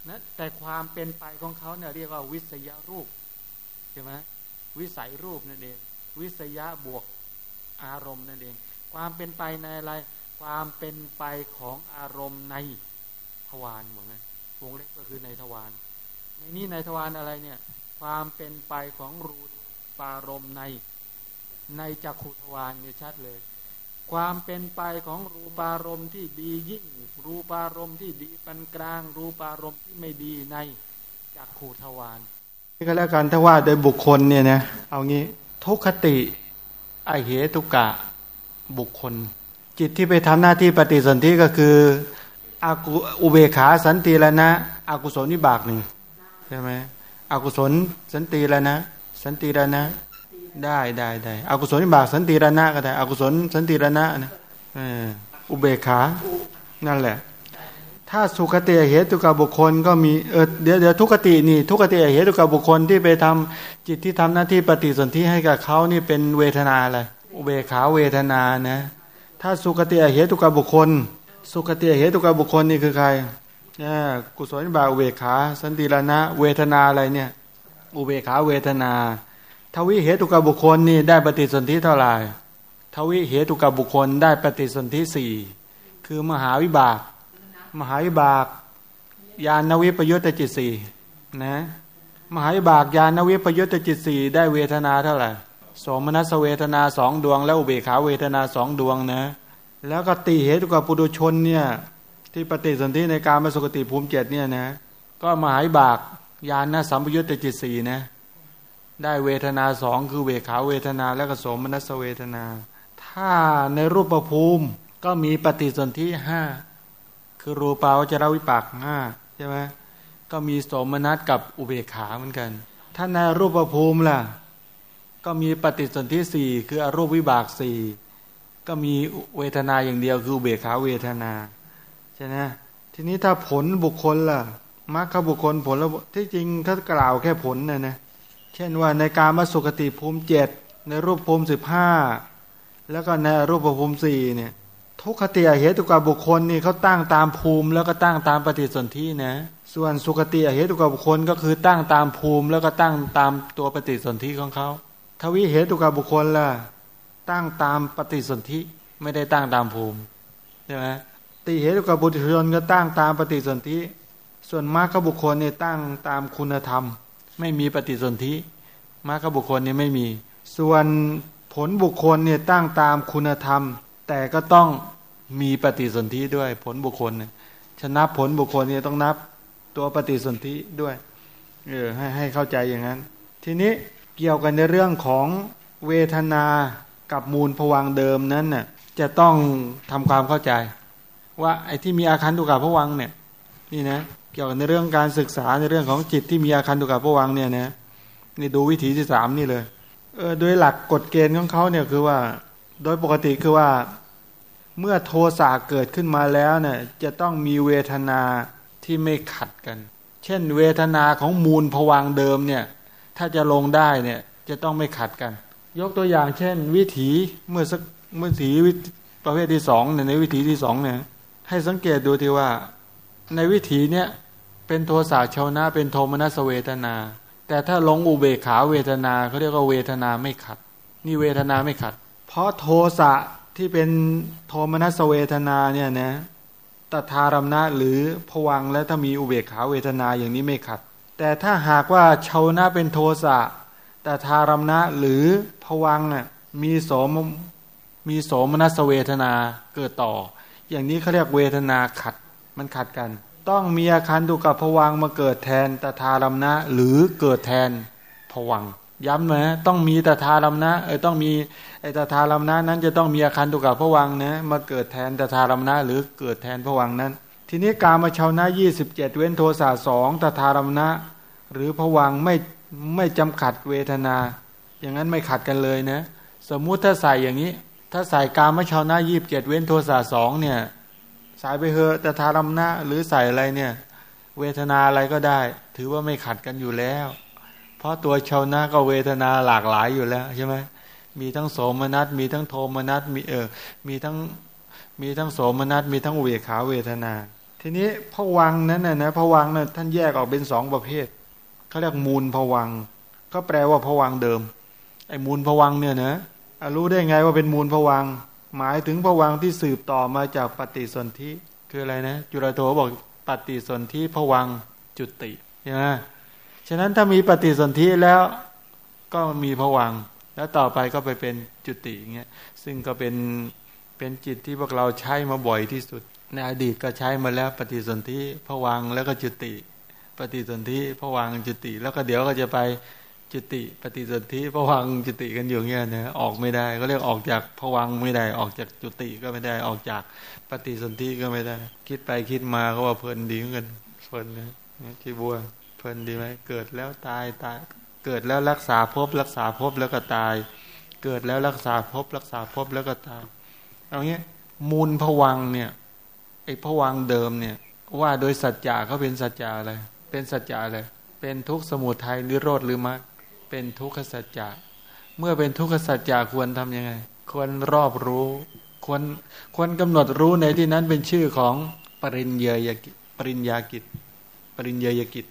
นะแต่ความเป็นไปของเขาเนี่ยเรียกว่าวิสยรูปใช่ไหมวิสัยรูปนั่นเอง วิสยาบวกอารมณ์นั่นเอง ความเป็นไปในอะไร ความเป็นไปของอารมณ์ในทวารเหมือนกันวงเล็กก็คือในทวารในนี้ในทวารอะไรเนี่ย ความเป็นไปของรูปารมณ์ในในจักขุทวารเนี่ยชัดเลย ความเป็นไปของรูปารมณ์ที่ดียิ่ง รูปารมณ์ที่ดีปานกลาง รูปารมณ์ที่ไม่ดีในจักขุทวารนี่ก็แล้วกันถ้าว่าโดยบุคคลเนี่ยนะเอางี้ ทุกขติไอเหตุกะบุคคล จิตที่ไปทำหน้าที่ปฏิสนธิก็คืออากุอุเบขาสันติแล้วนะอากุศลนิบากหนึ่งใช่ไหมอากุศลสันติแล้วนะสันติระนะได้ได้ได้อกุศลนิบากสันติระนะก็ได้อกุศลสันติระนะนะอุเบขานั่นแหละ ถ้าสุขติเหตุกับบุคคลก็มีเออเดี๋ยวเดี๋ยวทุกตินี่ ทุกติเหตุกับบุคคลที่ไปทำจิตที่ทำหน้าที่ปฏิสนธิให้กับเขานี่เป็นเวทนาอะไรอุเบขาเวทนานะถ้าสุขติเหตุกับบุคคล สุขติเหตุกับบุคคลนี่คือใครเนี่ยกุศลบาอุเบขาสันติระนะเวทนาอะไรเนี่ย อุเบขาเวทนา ทวิเหตุกับบุคคลนี่ได้ปฏิสนธิเท่าไหร่ทวิเหตุกับบุคคลได้ปฏิสนธิสี่คือมหาวิบาก มหาวิบากยานวิปยุตตจิตสี่นะ มหาวิบากยานวิปยุตตจิตสี่ได้เวทนาเท่าไหร่สมนัสเวทนาสองดวง แล้วอุเบขาเวทนาสองดวงนะ แล้วก็ติเหตุกับปุถุชนเนี่ยที่ปฏิสนธิในการมาสุกติภูมิเจ็ดเนี่ยนะ ก็มหาวิบากญาณนะสัมปยุตตจิตสี่นะ ได้เวทนาสองคือเวขาเวทนา และกสมนัสเวทนา ถ้าในรูปภูมิก็มีปฏิสนธิห้า คือรูปาวจรวิปากห้าใช่ไหมก็มีสมนัสกับอุเบกขาเหมือนกัน ถ้าในรูปภูมิล่ะ ก็มีปฏิสนธิสี่คืออรูปวิบากสี่ก็มีเวทนาอย่างเดียวคืออุเบกขาเวทนาใช่ไหมทีนี้ถ้าผลบุคคลล่ะมรรคบุคคลผลแล้วที่จริงเขากล่าวแค่ผลนะนะเช่นว่าในการมาสุกติภูมิเจ็ดในรูปภูมิสิบห้าแล้วก็ในรูปภูมิสี่เนี่ย ทุกขติเหตุกับบุคคลนี่เขาตั้งตามภูมิ แล้วก็ตั้งตามปฏิสนธินะ ส่วนสุขติเหตุกับบุคคลก็คือตั้งตามภูมิ แล้วก็ตั้งตามตัวปฏิสนธิของเขาทวิเหตุกับบุคคลล่ะตั้งตามปฏิสนธิไม่ได้ตั้งตามภูมิใช่ไหมติเหตุกับบุตรชนก็ตั้งตามปฏิสนธิ ส่วนมรรคบุคคลเนี่ยตั้งตามคุณธรรม ไม่มีปฏิสนธิมรรคบุคคลเนี่ยไม่มี ส่วนผลบุคคลเนี่ยตั้งตามคุณธรรม แต่ก็ต้อง มีปฏิสนธิด้วยผลบุคคลเนี่ยชนะผลบุคคลเนี่ยต้องนับตัวปฏิสนธิด้วยเออให้ให้เข้าใจอย่างนั้น ทีนี้เกี่ยวกันในเรื่องของเวทนากับมูลผวังเดิมนั้นน่ะจะต้องทำความเข้าใจ ว่าไอ้ที่มีอาคารตุกับผวังเนี่ยนี่นะเกี่ยวกับในเรื่องการศึกษาในเรื่องของจิตที่มีอาคารตุกับผวังเนี่ยนะนี่ดูวิถีที่สามนี่เลยเออโดยหลักกฎเกณฑ์ของเขาเนี่ยคือว่า โดยปกติคือว่า เมื่อโทสะเกิดขึ้นมาแล้วเนี่ยจะต้องมีเวทนาที่ไม่ขัดกัน เช่น เวทนาของมูลผวังเดิมเนี่ยถ้าจะลงได้เนี่ยจะต้องไม่ขัดกัน ยกตัวอย่างเช่น วิถีเมื่อสักเมื่อถีประเภทที่สองในวิถีที่สองเนี่ยให้สังเกตดูที่ว่าในวิถีเนี้ยเป็นโทสะชาวนะเป็นโทมนัสเวทนา แต่ถ้าลงอุเบกขาเวทนาเขาเรียกว่าเวทนาไม่ขัด นี่เวทนาไม่ขัด เพราะโทสะ ที่เป็นโทมนัสเวทนาเนี่ยนะตถารมณะหรือผวังและถ้ามีอุเบกขาเวทนาอย่างนี้ไม่ขัด แต่ถ้าหากว่าชาวนะเป็นโทสะต่ทารมณะหรือผวังน่ะมีโสมมีโสมนัสเวทนาเกิดต่อ อย่างนี้เขาเรียกเวทนาขัดมันขัดกัน ต้องมีอาการตุกับผวังมาเกิดแทนตถารมณะหรือเกิดแทนผวัง ย้ำนะต้องมีตถารมณะเออต้องมีไอตถารมณะนั้นจะต้องมีอาการตุกับผวังนะมาเกิดแทนตถารมณะหรือเกิดแทนผวังนั้น ทีนี้การมาชาวนะยี่สิบเจ็ดเว้นโทสะสองตถารมณะหรือผวังไม่ไม่จำขัดเวทนา อย่างนั้นไม่ขัดกันเลยนะ สมมุติถ้าใส่อย่างนี้ ถ้าใส่กามาชาวนายีบเจ็ดเว้นโทสะสองเนี่ยใส่ไปเถอะต่ทารมนะหรือใส่อะไรเนี่ย เวทนาอะไรก็ได้ ถือว่าไม่ขัดกันอยู่แล้ว เพราะตัวชาวนาก็เวทนาหลากหลายอยู่แล้วใช่ไหมมีทั้งโสมนัสมีทั้งโทมนัสมีเออมีทั้งมีทั้งโสมนัสมีทั้งเวขาเวทนา ทีนี้พวังนั้นนะนะพวังนะ่ะท่านแยกออกเป็นสองประเภทเขาเรียกมูลผวัง ก็แปลว่าผวังเดิมไอ้มูลผวังเนี่ยนะรู้ได้ไงว่าเป็นมูลผวัง หมายถึงผวังที่สืบต่อมาจากปฏิสนธิคืออะไรนะ จุฬาโทบอกปฏิสนธิผวังจุติใช่ไหม ฉะนั้นถ้ามีปฏิสนธิแล้วก็มีผวังแล้วต่อไปก็ไปเป็นจุติอย่างเงี้ยซึ่งก็เป็นเป็นจิตที่พวกเราใช้มาบ่อยที่สุด ในอดีตก็ใช้มาแล้ว ปฏิสนธิผวังแล้วก็จุติ ปฏิสนธิผวังจุติ แล้วก็เดี๋ยวก็จะไปจุติ ปฏิสนธิผวังจุติกันอยู่เงี้ยนะออกไม่ได้ก็เรียกออกจากผวังไม่ได้ ออกจากจุติก็ไม่ได้ออกจากปฏิสนธิก็ไม่ได้ คิดไปคิดมาก็ว่าเพลินดีเหมือนกันเพลินนะที่บัว เพลินดีไหมเกิดแล้วตายตาย เกิดแล้วรักษาภพรักษาภพแล้วก็ตาย เกิดแล้วรักษาภพรักษาภพแล้วก็ตายเอางี้มูลผวังเนี่ยไอ้ผวังเดิมเนี่ยว่าโดยสัจจะเขาเป็นสัจจะอะไร เป็นสัจจะเลยเป็นทุกสมุทัยนิโรธหรือมรรคเป็นทุกขสัจจะ เมื่อเป็นทุกขสัจจะควรทํำยังไง ควรรอบรู้ ควรควรกำหนดรู้ในที่นั้นเป็นชื่อของปริญญากิจปริญญากิจ ปริญญากิจ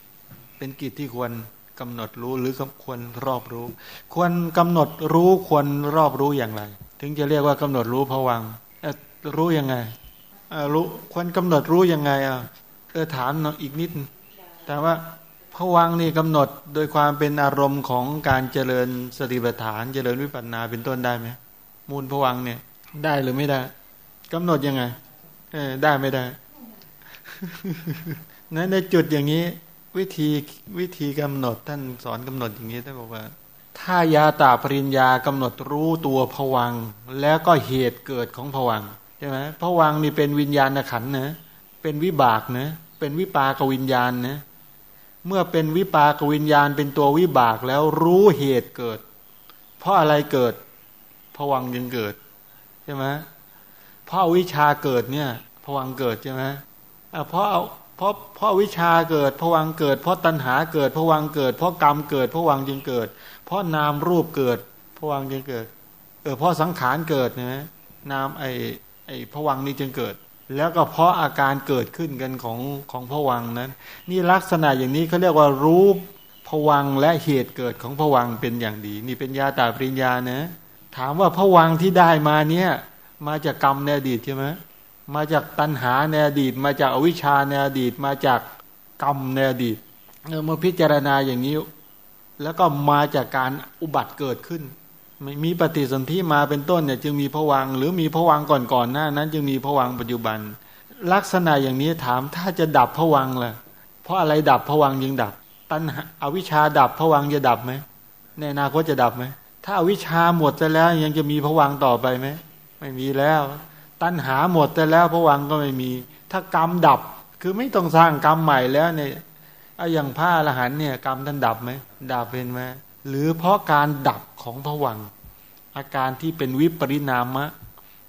เป็นกิจที่ควรกำหนดรู้หรือควรรอบรู้ ควรกำหนดรู้ควรรอบรู้อย่างไร ถึงจะเรียกว่ากำหนดรู้ผวังรู้ยังไงรู้ควรกำหนดรู้ยังไงอะเออถามหน่อยอีกนิด แต่ว่าผวังนี่กำหนดโดยความเป็นอารมณ์ของการเจริญสติปัฏฐานเจริญวิปัสนาเป็นต้นได้ไหมมูลผวังเนี่ย ได้หรือไม่ได้กำหนดยังไงเออได้ไม่ได้นั้นในจุดอย่างนี้ วิธีวิธีกำหนดท่านสอนกำหนดอย่างนี้ท่านบอกว่า ถ้ายาตาปริญญากำหนดรู้ตัวผวัง แล้วก็เหตุเกิดของผวังใช่ไหมผวังนี่เป็นวิญญาณขันนะเป็นวิบากนะเป็นวิปากวิญญาณนะเมื่อเป็นวิปากวิญญาณเป็นตัววิบากแล้วรู้เหตุเกิด เพราะอะไรเกิดผวังยังเกิดใช่ไหมเพราะวิชาเกิดเนี่ยผวังเกิดใช่ไหมเพราะ เพราะเพราะวิชาเกิดผวังเกิด เพราะตัณหาเกิดผวังเกิด เพราะกรรมเกิดผวังจึงเกิด เพราะนามรูปเกิดผวังจึงเกิด เออเพราะสังขารเกิดนะนามไอไอผวังนี้จึงเกิด แล้วก็เพราะอาการเกิดขึ้นกันของของผวังนั้น นี่ลักษณะอย่างนี้เขาเรียกว่ารูปผวังและเหตุเกิดของผวังเป็นอย่างดี นี่เป็นยาตาปริญญานะถามว่าผวังที่ได้มาเนี่ย มาจากกรรมในอดีตใช่ไหม มาจากตัณหาในอดีต มาจากอวิชชาในอดีต มาจากกรรมในอดีตเมื่อพิจารณาอย่างนี้ แล้วก็มาจากการอุบัติเกิดขึ้นไม่มีปฏิสนธิมาเป็นต้นเนี่ยจึงมีผวังหรือมีผวังก่อนก่อนหน้านั้น จึงมีผวังปัจจุบัน ลักษณะอย่างนี้ถามถ้าจะดับผวังล่ะ เพราะอะไรดับผวังยังดับ ตัณหาอวิชชาดับผวังจะดับไหมในอนาคตจะดับไหมถ้าอวิชชาหมดจะแล้วยังจะมีผวังต่อไปไหมไม่มีแล้ว ตัณหาหมดจะแล้วผวังก็ไม่มี ถ้ากรรมดับคือไม่ต้องสร้างกรรมใหม่แล้วเนี่ยเอาอย่างพระอรหันเนี่ย กรรมท่านดับไหมดับเป็นไหมหรือเพราะการดับของผวัง อาการที่เป็นวิปริณามะ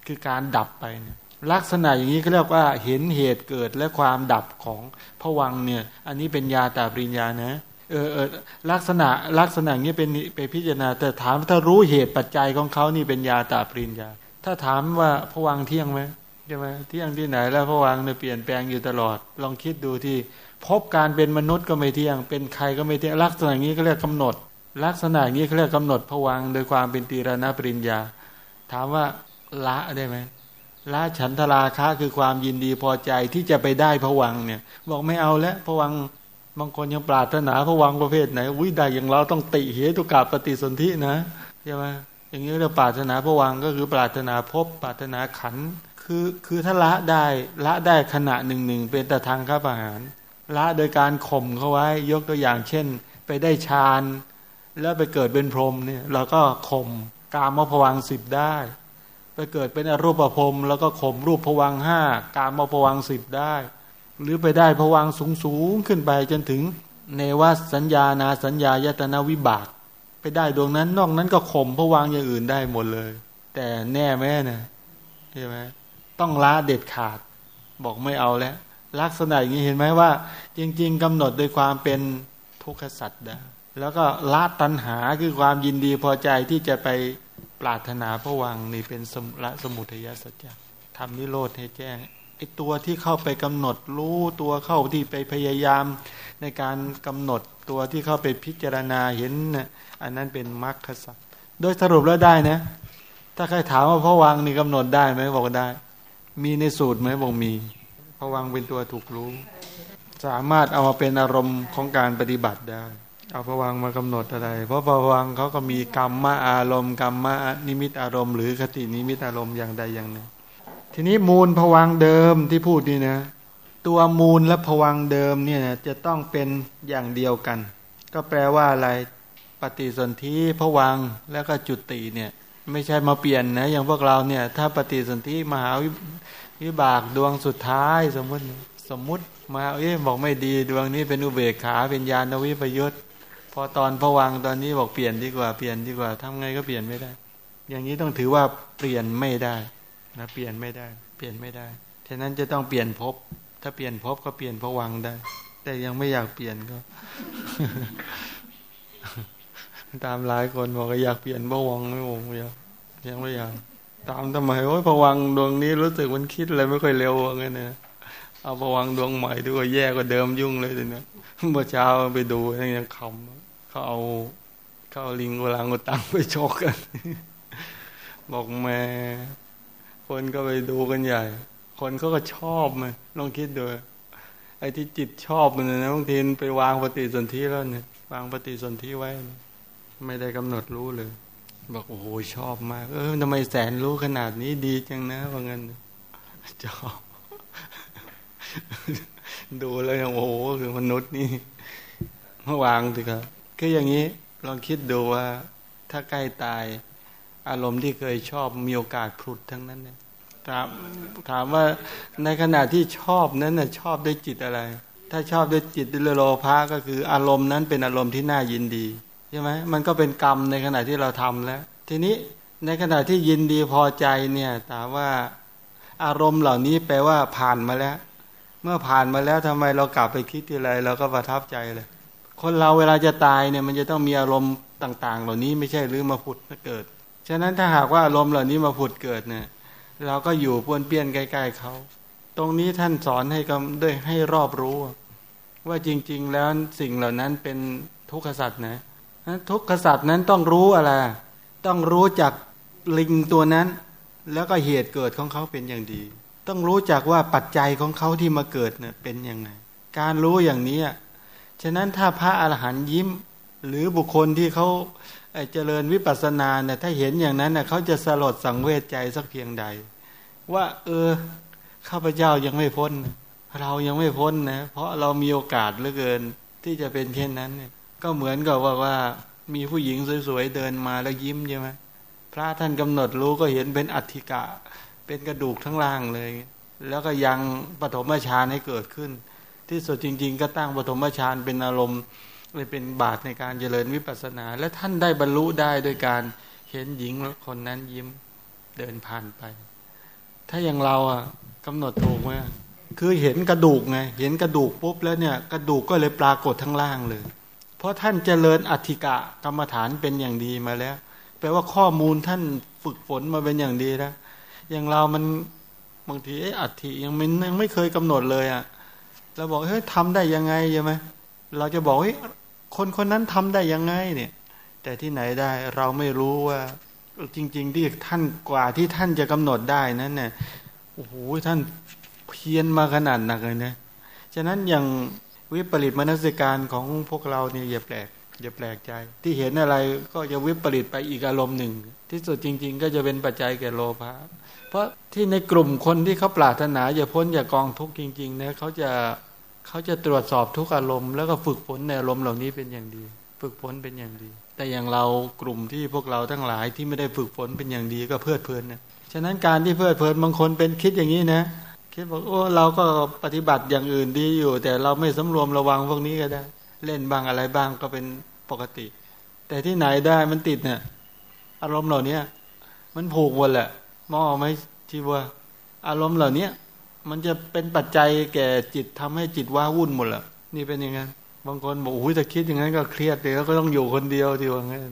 คือการดับไปเนี่ยลักษณะอย่างนี้เขาเรียกว่าเห็นเหตุเกิดและความดับของผวังเนี่ย อันนี้เป็นยาตาปริญญานะเออเออลักษณะลักษณะนี้เป็นไปพิจารณา แต่ถามถ้ารู้เหตุปัจจัยของเขานี่เป็นยาตาปริญญา ถ้าถามว่าผวังเที่ยงไหมใช่ไหมเที่ยงที่ไหนแล้วผวังเนี่ยเปลี่ยนแปลงอยู่ตลอด ลองคิดดูที่พบการเป็นมนุษย์ก็ไม่เที่ยง เป็นใครก็ไม่เที่ยงลักษณะนี้ก็เรียกกาหนด ลักษณะนี้เขาเรียกกำหนดผวังโดยความเป็นตีรณปริญญา ถามว่าละได้ไหมละฉันทราคะคือความยินดีพอใจที่จะไปได้ผวังเนี่ย บอกไม่เอาแล้วผวังบางคนยังปรารถนาพวังประเภทไหนวิได้อย่างเราต้องติเหตุกาปฏิสนธินะใช่ไหม อย่างนี้เราปรารถนาพระวังก็คือปรารถนาพบปรารถนาขันคือคือถ้าละได้ละได้ขณะหนึ่งหนึ่งเป็นแต่ทางข้าประหาร ละโดยการข่มเขาไว้ ยกตัวอย่างเช่น ไปได้ฌานแล้วไปเกิดเป็นพรหมเนี่ยเราก็ข่มกามพวังสิบได้ ไปเกิดเป็นอรูปภพแล้วก็ข่มรูปพวังห้ากามพวังสิบได้ หรือไปได้พวังสูงสูงขึ้นไปจนถึงเนวสัญญานาสัญญายตนาวิบาก ไปได้ดวงนั้น นอกนั้นก็ข่มพระวังอย่างอื่นได้หมดเลย แต่แน่แม่นะใช่ไหมต้องละเด็ดขาด บอกไม่เอาแล้ว ลักษณะอย่างนี้เห็นไหมว่า จริง ๆกำหนดโดยความเป็นทุกขสัตว์ได้แล้วก็ละตัณหาคือความยินดีพอใจที่จะไปปรารถนาพระวังนี่เป็นสมละสมุทัยสัจจะทำนิโรธให้แจ้งไอตัวที่เข้าไปกำหนดรู้ตัวเข้าที่ไปพยายามในการกำหนดตัวที่เข้าไปพิจารณาเห็นนะ อันนั้นเป็นมรรคสัตว์โดยสรุปแล้วได้นะ ถ้าใครถามว่าพระวังนี่กำหนดได้ไหมบอกได้ มีในสูตรไหมบอกมีพระวังเป็นตัวถูกรู้ สามารถเอามาเป็นอารมณ์ของการปฏิบัติได้ เอาพวังมากำหนดอะไร เพราะพวังเขาก็มีกรรมมาอารมณ์กรรมมานิมิตอารมณ์ หรือคตินิมิตอารมณ์อย่างใดอย่างหนึ่ง ทีนี้มูลพวังเดิมที่พูดนี่นะตัวมูลและพวังเดิมเนี่ยจะต้องเป็นอย่างเดียวกัน ก็แปลว่าอะไร ปฏิสนธิพวังแล้วก็จุติเนี่ย ไม่ใช่มาเปลี่ยนนะอย่างพวกเราเนี่ย ถ้าปฏิสนธิมหาวิบากดวงสุดท้ายสมมติสมมุติมาเอ๊ะบอกไม่ดีดวงนี้เป็นอุเบกขาเป็นญาณวิปยุทธพอตอนผวังตอนนี้บอกเปลี่ยนดีกว่าเปลี่ยนดีกว่าทำไงก็เปลี่ยนไม่ได้ อย่างนี้ต้องถือว่าเปลี่ยนไม่ได้นะเปลี่ยนไม่ได้ เปลี่ยนไม่ได้ฉะนั้นจะต้องเปลี่ยนภพถ้าเปลี่ยนภพก็เปลี่ยนผวังได้ แต่ยังไม่อยากเปลี่ยนก็ ตามหลายคนบอกอยากเปลี่ยนผวังไม่วงอยากยังไม่อยากตามทำไมโอ้ยผวังดวงนี้รู้สึกมันคิดอะไรไม่ค่อยเร็วเงี้ยนะเอาผวังดวงใหม่ดูว่าแย่กว่าเดิมยุ่งเลยทีนี้เมื่อเช้าไปดูยังคำเขาเอาเขาลิงโวลางโตังไปชกกัน บอกแม่คนก็ไปดูกันใหญ่ คนเขาก็ชอบมันลองคิดดูไอ้ที่จิตชอบมันนะบางทีไปวางปฏิสนธิแล้วเนี่ย วางปฏิสนธิไว้ ไม่ได้กำหนดรู้เลย บอกโอ้โหชอบมาก เออทำไมแสนรู้ขนาดนี้ดีจังนะว่างั้นชอบดูแล้วโอ้โหคือมนุษย์นี่วางสิครับคืออย่างนี้ลองคิดดูว่า ถ้าใกล้ตาย อารมณ์ที่เคยชอบมีโอกาสพลุดทั้งนั้นเนี่ยถามถามว่าในขณะที่ชอบนั้นน่ะชอบด้วยจิตอะไร ถ้าชอบด้วยจิตดิโลภาก็คืออารมณ์นั้นเป็นอารมณ์ที่น่ายินดี ช่ไหมมันก็เป็นกรรมในขณะที่เราทำแล้ว ทีนี้ในขณะที่ยินดีพอใจเนี่ยถามว่าอารมณ์เหล่านี้แปลว่าผ่านมาแล้ว เมื่อผ่านมาแล้วทำไมเรากลับไปคิดทีไรเราก็ประทับใจเลย คนเราเวลาจะตายเนี่ย มันจะต้องมีอารมณ์ต่าง ๆ เหล่านี้ไม่ใช่หรือมาผุดมาเกิด ฉะนั้นถ้าหากว่าอารมณ์เหล่านี้มาผุดเกิดเนี่ย เราก็อยู่ป้วนเปี้ยนใกล้ๆเขา ตรงนี้ท่านสอนให้กำด้วยให้รอบรู้ ว่าจริง ๆ แล้วสิ่งเหล่านั้นเป็นทุกขสัตว์นะ ทุกขสัตว์นั้นต้องรู้อะไร ต้องรู้จักลิงตัวนั้น แล้วก็เหตุเกิดของเขาเป็นอย่างดี ต้องรู้จักว่าปัจจัยของเขาที่มาเกิดเนี่ยเป็นยังไง การรู้อย่างนี้ฉะนั้นถ้าพระอรหันต์ยิ้ม หรือบุคคลที่เขาเจริญวิปัสสนาเนี่ยถ้าเห็นอย่างนั้นเน่ยเขาจะสลดสังเวชใจสักเพียงใด ว่า เออข้าพเจ้ายังไม่พ้น เรายังไม่พ้นนะเพราะเรามีโอกาสเหลือเกินที่จะเป็นเช่นนั้นเนี่ย ก็เหมือนกับว่าว่ามีผู้หญิงสวยๆเดินมาแล้วยิ้มใช่ไหมพระท่านกำหนดรู้ก็เห็นเป็นอัฐิกะ เป็นกระดูกทั้งล่างเลย แล้วก็ยังปฐมฌานให้เกิดขึ้น ที่สุดจริง ๆ ก็ตั้งปฐมฌานเป็นอารมณ์เลยเป็นบาตในการเจริญวิปัสสนา และท่านได้บรรลุได้โดยการเห็นหญิงคนนั้นยิ้มเดินผ่านไป ถ้าอย่างเราอะกำหนดถูกไหมคือเห็นกระดูกไง เห็นกระดูกปุ๊บแล้วเนี่ย กระดูกก็เลยปรากฏทั้งล่างเลย ราะท่านเจริญอธิกะกรรมฐานเป็นอย่างดีมาแล้ว แปลว่าข้อมูลท่านฝึกฝนมาเป็นอย่างดีแล้วอย่างเรามันบางทีไอ้อัฐิยังไม่ยังไม่เคยกำหนดเลยอะเราบอกเฮ้ยทำได้ยังไงใช่ไหมเราจะบอกเฮ้ยคนคนนั้นทำได้ยังไงเนี่ย แต่ที่ไหนได้เราไม่รู้ว่า จริง ๆ ที่ท่านกว่าที่ท่านจะกำหนดได้นั้นเนี่ยโอ้โหท่านเพียนมาขนาดหนักเลยนะฉะนั้นอย่าง วิปริตมนสิการของพวกเราเนี่ยอย่าแปลกอย่าแปลกใจ ที่เห็นอะไรก็จะวิปริตไปอีกอารมณ์หนึ่ง ที่สุดจริง ๆ ก็จะเป็นปัจจัยแก่โลภะเพราะที่ในกลุ่มคนที่เขาปรารถนาจะพ้นจากกองทุกข์จริงๆเนี่ยเขาจะเขาจะตรวจสอบทุกอารมณ์แล้วก็ฝึกฝนในอารมณ์เหล่านี้เป็นอย่างดี ฝึกฝนเป็นอย่างดี แต่อย่างเรากลุ่มที่พวกเราทั้งหลายที่ไม่ได้ฝึกฝนเป็นอย่างดีก็เพลิดเพลินนะฉะนั้นการที่เพลิดเพลินบางคนเป็นคิดอย่างนี้นะ คิดบอกโอ้เราก็ปฏิบัติอย่างอื่นดีอยู่ แต่เราไม่สำรวมระวังพวกนี้ก็ได้ เล่นบ้างอะไรบ้างก็เป็นปกติ แต่ที่ไหนได้มันติดเนี่ย อารมณ์เหล่านี้มันผูกหมดแหละมองไหมที่ว่า อารมณ์เหล่านี้มันจะเป็นปัจจัยแก่จิตทำให้จิตว้าวุ่นหมดแหละนี่เป็นอย่างนั้นบางคนบอกโอ้ยถ้าคิดอย่างนั้นก็เครียดเลยแล้วก็ต้องอยู่คนเดียวที่ว่างั้น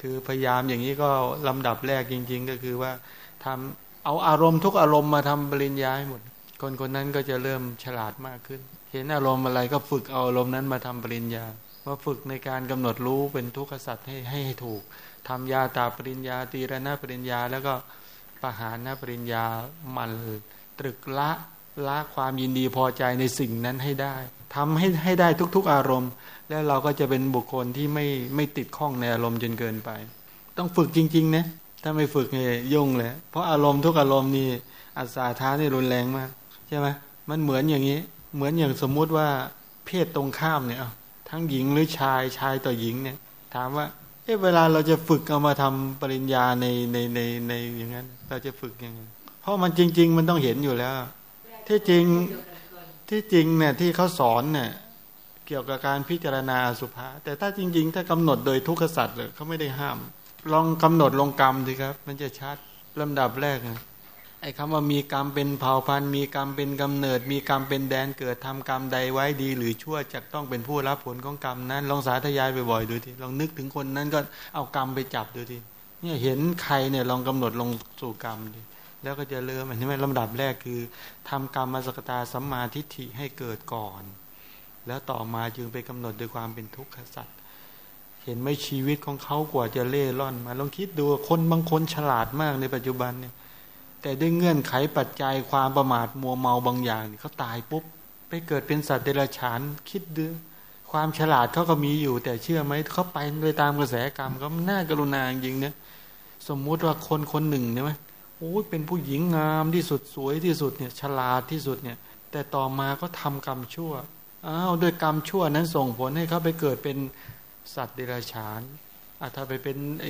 คือพยายามอย่างนี้ก็ลำดับแรกจริง ๆ ก็คือว่าทำเอาอารมณ์ทุกอารมณ์มาทำปริญญาให้หมด คนคนนั้นก็จะเริ่มฉลาดมากขึ้น เห็นอารมณ์อะไรก็ฝึกเอาอารมณ์นั้นมาทำปริญญาว่าฝึกในการกำหนดรู้เป็นทุกขสัตว์ให้ให้ถูกทำยาตาปริญญาตีระนาปริญญา แล้วก็ปหานาปริญญามันตรึกละละความยินดีพอใจในสิ่งนั้นให้ได้ทำให้ให้ได้ทุก ๆ อารมณ์ แล้วเราก็จะเป็นบุคคลที่ไม่ไม่ติดข้องในอารมณ์จนเกินไป ต้องฝึกจริงๆนะถ้าไม่ฝึกเนี่ยยุ่งเลยเพราะอารมณ์ทุกอารมณ์นี่อัศาท้านี่รุนแรงมาก ใช่ไหมมันเหมือนอย่างนี้ เหมือนอย่างสมมุติว่าเพศตรงข้ามเนี่ยทั้งหญิงหรือชายชายต่อหญิงเนี่ย ถามว่า เอ๊ะเวลาเราจะฝึกเอามาทำปริญญาในในในในอย่างนั้น เราจะฝึกยังไงเพราะมันจริง ๆ มันต้องเห็นอยู่แล้ว ที่จริงที่จริงเนี่ยที่เขาสอนเนี่ยเกี่ยวกับการพิจารณาสุภาแต่ถ้าจริง ๆ ถ้ากำหนดโดยทุกขสัตว์เลยเขาไม่ได้ห้าม ลองกำหนดลงกรรมสิครับ มันจะชัดลำดับแรกนะ ไอ้คำว่ามีกรรมเป็นเผ่าพันธุ์มีกรรมเป็นกำเนิด มีกรรมเป็นแดนเกิดทำกรรมใดไว้ดี หรือชั่วจะต้องเป็นผู้รับผลของกรรมนั้น ลองสาธยายบ่อยๆดูทีลองนึกถึงคนนั้นก็เอากรรมไปจับดูทีเนี่ยเห็นใครเนี่ยลองกำหนดลงสู่กรรมดิแล้วก็จะเริ่มอันนี้ลำดับแรกคือทำกรรมมาสกตาสัมมาทิฏฐิให้เกิดก่อน แล้วต่อมาจึงไปกำหนดด้วยความเป็นทุกข์สัตว์เห็นไหมชีวิตของเขากว่าจะเล่ร่อนมาลองคิดดูคนบางคนฉลาดมากในปัจจุบันเนี่ย แต่ด้วยเงื่อนไขปัจจัยความประมาทมัวเมาบางอย่างเขาตายปุ๊บ ไปเกิดเป็นสัตว์เดรัจฉานคิดดูความฉลาดเขาก็มีอยู่ แต่เชื่อไหมเขาไปโดยตามกระแสกรรมก็น่ากรุณาจริงเนี่ยสมมุติว่าคนคนหนึ่งใช่ไหมโอ้ยเป็นผู้หญิงงามที่สุดสวยที่สุดเนี่ยฉลาดที่สุดเนี่ย แต่ต่อมาก็ทำกรรมชั่วอ้าวด้วยกรรมชั่วนั้นส่งผลให้เขาไปเกิดเป็นสัตว์เดรัจฉานอาถ้าไปเป็นไอ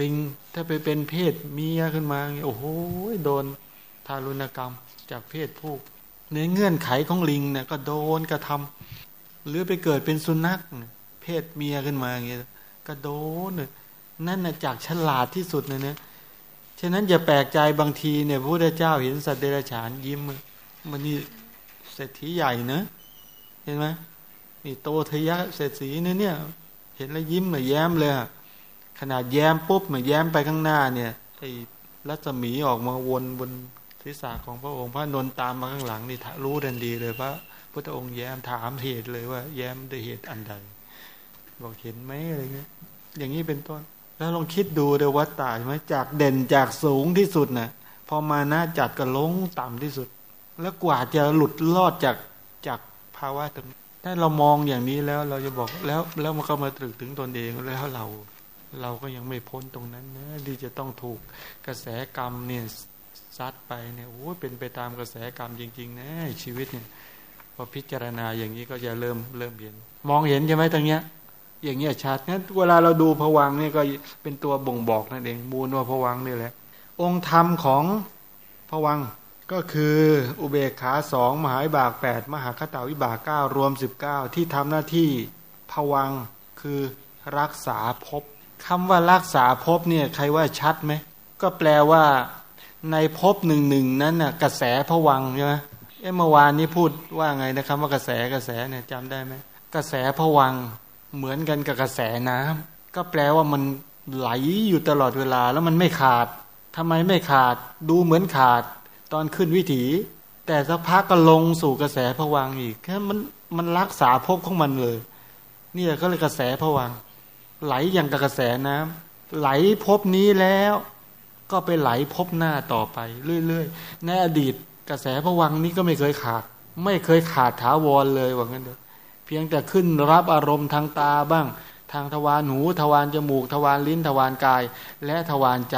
ลิงถ้าไปเป็นเพศเมียขึ้นมาโอ้โหโดนทารุณกรรมจากเพศผู้ในเงื่อนไขของลิงเนี่ยก็โดนกระทำหรือไปเกิดเป็นสุนัข เพศเมียขึ้นมาอย่างเงี้ยก็โดนนั่นนะจากฉลาดที่สุดเลยเนี่ยฉะนั้นอย่าแปลกใจบางทีเนี่ยพระพุทธเจ้าเห็นสัตว์เดรัจฉานยิ้มมันนี่เศรษฐีใหญ่เนะเห็นไหมนี่โตทยะเศรษฐีเนี่ยเนี่ย เห็นแล้วยิ้มเลยแย้มเลยข นาดแย้มปุ๊บเหมือนแย้มไปข้างหน้าเนี่ยไอ้รัศมีออกมาวนบนศีรษะของพระองค์ พระนนตามมาข้างหลังนี่รู้ดันดีเลยพระพุทธองค์แย้มถามเหตุเลยว่า แย้มด้วยเหตุอันใด บอกเห็นไหมอะไรเงี้ยอย่างนี้เป็นต้น แล้วลองคิดดูเดวัตตาใช่ไหมจากเด่นจากสูงที่สุดนะ่ะพอมาหน้าจัดก็ลงต่ำที่สุด แล้วกว่าจะหลุดรอดจากจากภาวะตรงถ้าเรามองอย่างนี้แล้วเราจะบอกแล้วแล้วมันก็มาตรึกถึงตนเองแล้วเรา เราก็ยังไม่พ้นตรงนั้นนะที่จะต้องถูกกระแสกรรมเนี่ยซัดไปเนี่ยโอ้เป็นไปตามกระแสกรรมจริง ๆ นะชีวิตเนี่ยพอพิจารณาอย่างนี้ก็จะเริ่มเริ่มเห็น มองเห็นใช่ไหมตรงเนี้ย อย่างเงี้ยชัดงั้นเวลาเราดูผวังนี่ก็เป็นตัวบ่งบอกนั่นเองมูลว่าผวังนี่แหละ องค์ธรรมของผวังก็คืออุเบกขาสองมหาวิบากแปดมหาคตาวิบากเก้ารวมสิบเก้าที่ทำหน้าที่ผวังคือรักษาภพ คำว่ารักษาภพเนี่ยใครว่าชัดไหม ก็แปลว่าในภพหนึ่งหนึ่งนั้นน่ะกระแสผวังใช่ไหมเอเมื่อวานนี้พูดว่าไงนะครับว่ากระแสกระแสเนี่ยจำได้ไหมกระแสผวังเหมือนกันกับกระแสน้ำก็แปลว่ามันไหลอยู่ตลอดเวลาแล้วมันไม่ขาดทำไมไม่ขาด ดูเหมือนขาด ตอนขึ้นวิถี แต่สักพักก็ลงสู่กระแสผวังอีกแค่มันมันรักษาภพของมันเลยนี่ก็เลยกระแสผวัง ไหลอย่างกับกระแสน้ำไหลพบนี้แล้ว ก็ไปไหลพบหน้าต่อไป เรื่อยๆในอดีตกระแสผวังนี้ก็ไม่เคยขาด ไม่เคยขาดถาวรเลยว่างั้นเถอะเพียงแต่ขึ้นรับอารมณ์ทางตาบ้าง ทางทวารหูทวารจมูกทวารลิ้นทวารกาย และทวารใจ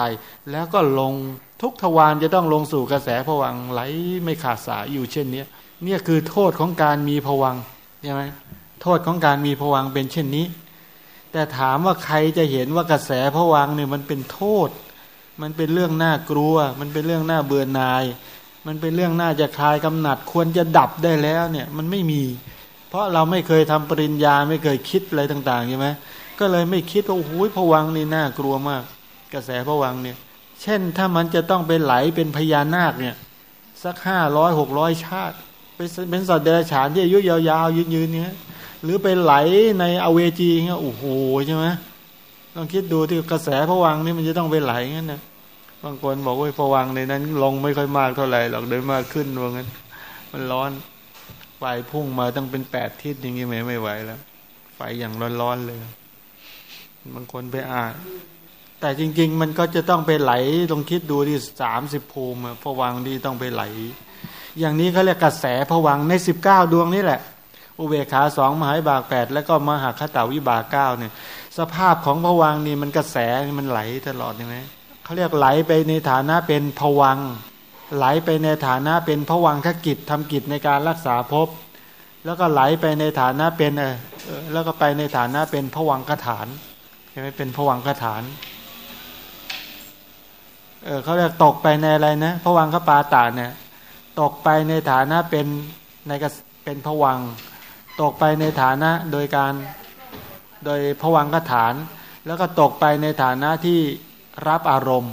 แล้วก็ลงทุกทวารจะต้องลงสู่กระแสผวังไหลไม่ขาดสายอยู่เช่นนี้เนี่ยคือโทษของการมีผวังใช่ไหมโทษของการมีผวังเป็นเช่นนี้ แต่ถามว่าใครจะเห็นว่ากระแสผวังเนี่ยมันเป็นโทษ มันเป็นเรื่องน่ากลัว มันเป็นเรื่องน่าเบื่อหน่าย มันเป็นเรื่องน่าจะคลายกำหนัดควรจะดับได้แล้วเนี่ยมันไม่มี เพราะเราไม่เคยทำปริญญาไม่เคยคิดอะไรต่างๆใช่ไหมก็เลยไม่คิดว่าโอ้โหผวังนี่น่ากลัวมาก กระแสผวังเนี่ย เช่นถ้ามันจะต้องเป็นไหลเป็นพญานาคเนี่ยสักห้าร้อยหกร้อยชาติ เป็นสัตว์เดรัจฉานที่อายุยาวๆยืนๆเนี้ย หรือไปไหลในอเวจีเงี้ยโอ้โหใช่ไหมต้องคิดดูที่กระแสผวังนี่มันจะต้องไปไหลงั้นนะบางคนบอกว่าผวังในนั้น ลงไม่ค่อยมากเท่าไหร่หรอกเดินมากขึ้นว่างั้น มันร้อนไฟพุ่งมาต้องเป็นแปดทิศอย่างงี้ไม่ไม่ไหวแล้วไฟอย่างร้อนๆเลย บางคนไปอ่านแต่จริง ๆ มันก็จะต้องไปไหลลองคิดดูที่สามสิบภูมิผวังที่ต้องไปไหล อย่างนี้เขาเรียกกระแสผวังในสิบเก้าดวงนี่แหละ อุเบกขาสองมหาบากแปดแล้วก็มหาคตาวิบากเก้าเนี่ย สภาพของผวังนี่มันกระแสมันไหลตลอดใช่ไหมเขาเรียกไหลไปในฐานะเป็นผวัง ไหลไปในฐานะเป็นผวังขกิจทำกิจในการรักษาภพแล้วก็ไหลไปในฐานะเป็นแล้วก็ไปในฐานะเป็นผวังกฐานใช่ไหมเป็นผวังกฐานเออเขาเรียกตกไปในอะไรนะผวังขปาตาเนี่ยตกไปในฐานะเป็นในกเป็นผวัง ตกไปในฐานะโดยการโดยผวังกฐาน แล้วก็ตกไปในฐานะที่รับอารมณ์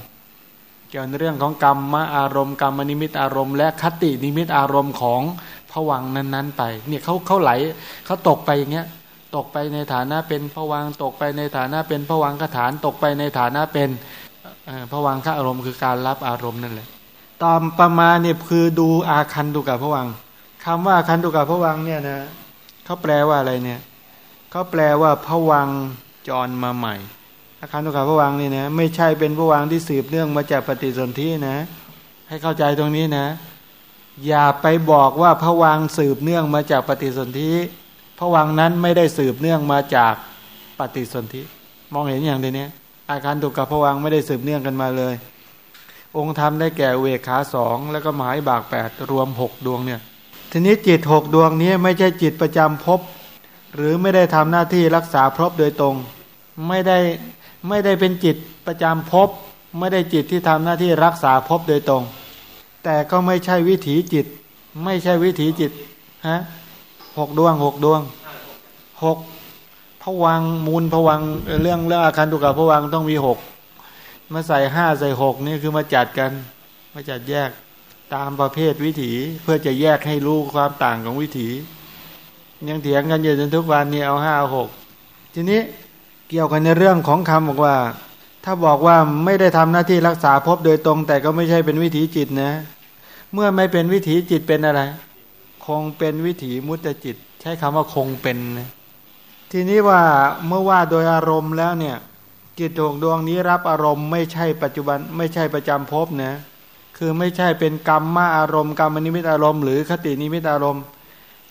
เกี่ยวในเรื่องของกรรมมาอารมณ์กรรมนิมิตอารมณ์ และคตินิมิตอารมณ์ของผวังนั้นๆ ไปเนี่ยเขาเขาไหลเขาตกไปอย่างเงี้ยตกไปในฐานะเป็นผวังตกไปในฐานะเป็นผวังกฐาน ตกไปในฐานะเป็นผวังคอารมณ์คือการรับอารมณ์นั่นแหละตอนประมาณเนี่ยคือดูอาคันดูกับผวังคำว่าอาคันดูกับผวังเนี่ยนะ เขาแปลว่าอะไรเนี่ยเขาแปลว่าผวังจรมาใหม่อาคารตุขาผวังนี่นะไม่ใช่เป็นผวังที่สืบเนื่องมาจากปฏิสนธินะ ให้เข้าใจตรงนี้นะ อย่าไปบอกว่าผวังสืบเนื่องมาจากปฏิสนธิผวังนั้นไม่ได้สืบเนื่องมาจากปฏิสนธิมองเห็นอย่างเดียวนี้อาคารตุกับผวังไม่ได้สืบเนื่องกันมาเลย องค์ธรรมได้แก่เวขาสองแล้วก็หมายบากแปดรวมหกดวงเนี่ย ทีนี้จิตหกดวงนี้ไม่ใช่จิตประจำภพหรือไม่ได้ทำหน้าที่รักษาภพโดยตรง ไม่ได้ไม่ได้เป็นจิตประจำภพไม่ได้จิตที่ทำหน้าที่รักษาภพโดยตรง แต่ก็ไม่ใช่วิถีจิต ไม่ใช่วิถีจิตฮะหกดวงหกดวงหกผวังมูลผวังเรื่องเรื่องอาคารตุกะผวังต้องมีหกมาใส่ห้าใส่หกนี่คือมาจัดกัน มาจัดแยก ตามประเภทวิถีเพื่อจะแยกให้รู้ความต่างของวิถียังเถียงกันอยู่จนทุกวันนี้เอาห้าหกทีนี้เกี่ยวกันในเรื่องของคำบอกว่า ถ้าบอกว่าไม่ได้ทำหน้าที่รักษาภพโดยตรง แต่ก็ไม่ใช่เป็นวิถีจิตนะ เมื่อไม่เป็นวิถีจิตเป็นอะไร คงเป็นวิถีมุตจิต ใช้คำว่าคงเป็นนะทีนี้ว่าเมื่อว่าโดยอารมณ์แล้วเนี่ยจิตดวงดวงนี้รับอารมณ์ไม่ใช่ปัจจุบันไม่ใช่ประจำภพนะ คือไม่ใช่เป็นกรรมมาอารมณ์กรรมนิมิตอารมณ์หรือคตินิมิตอารมณ์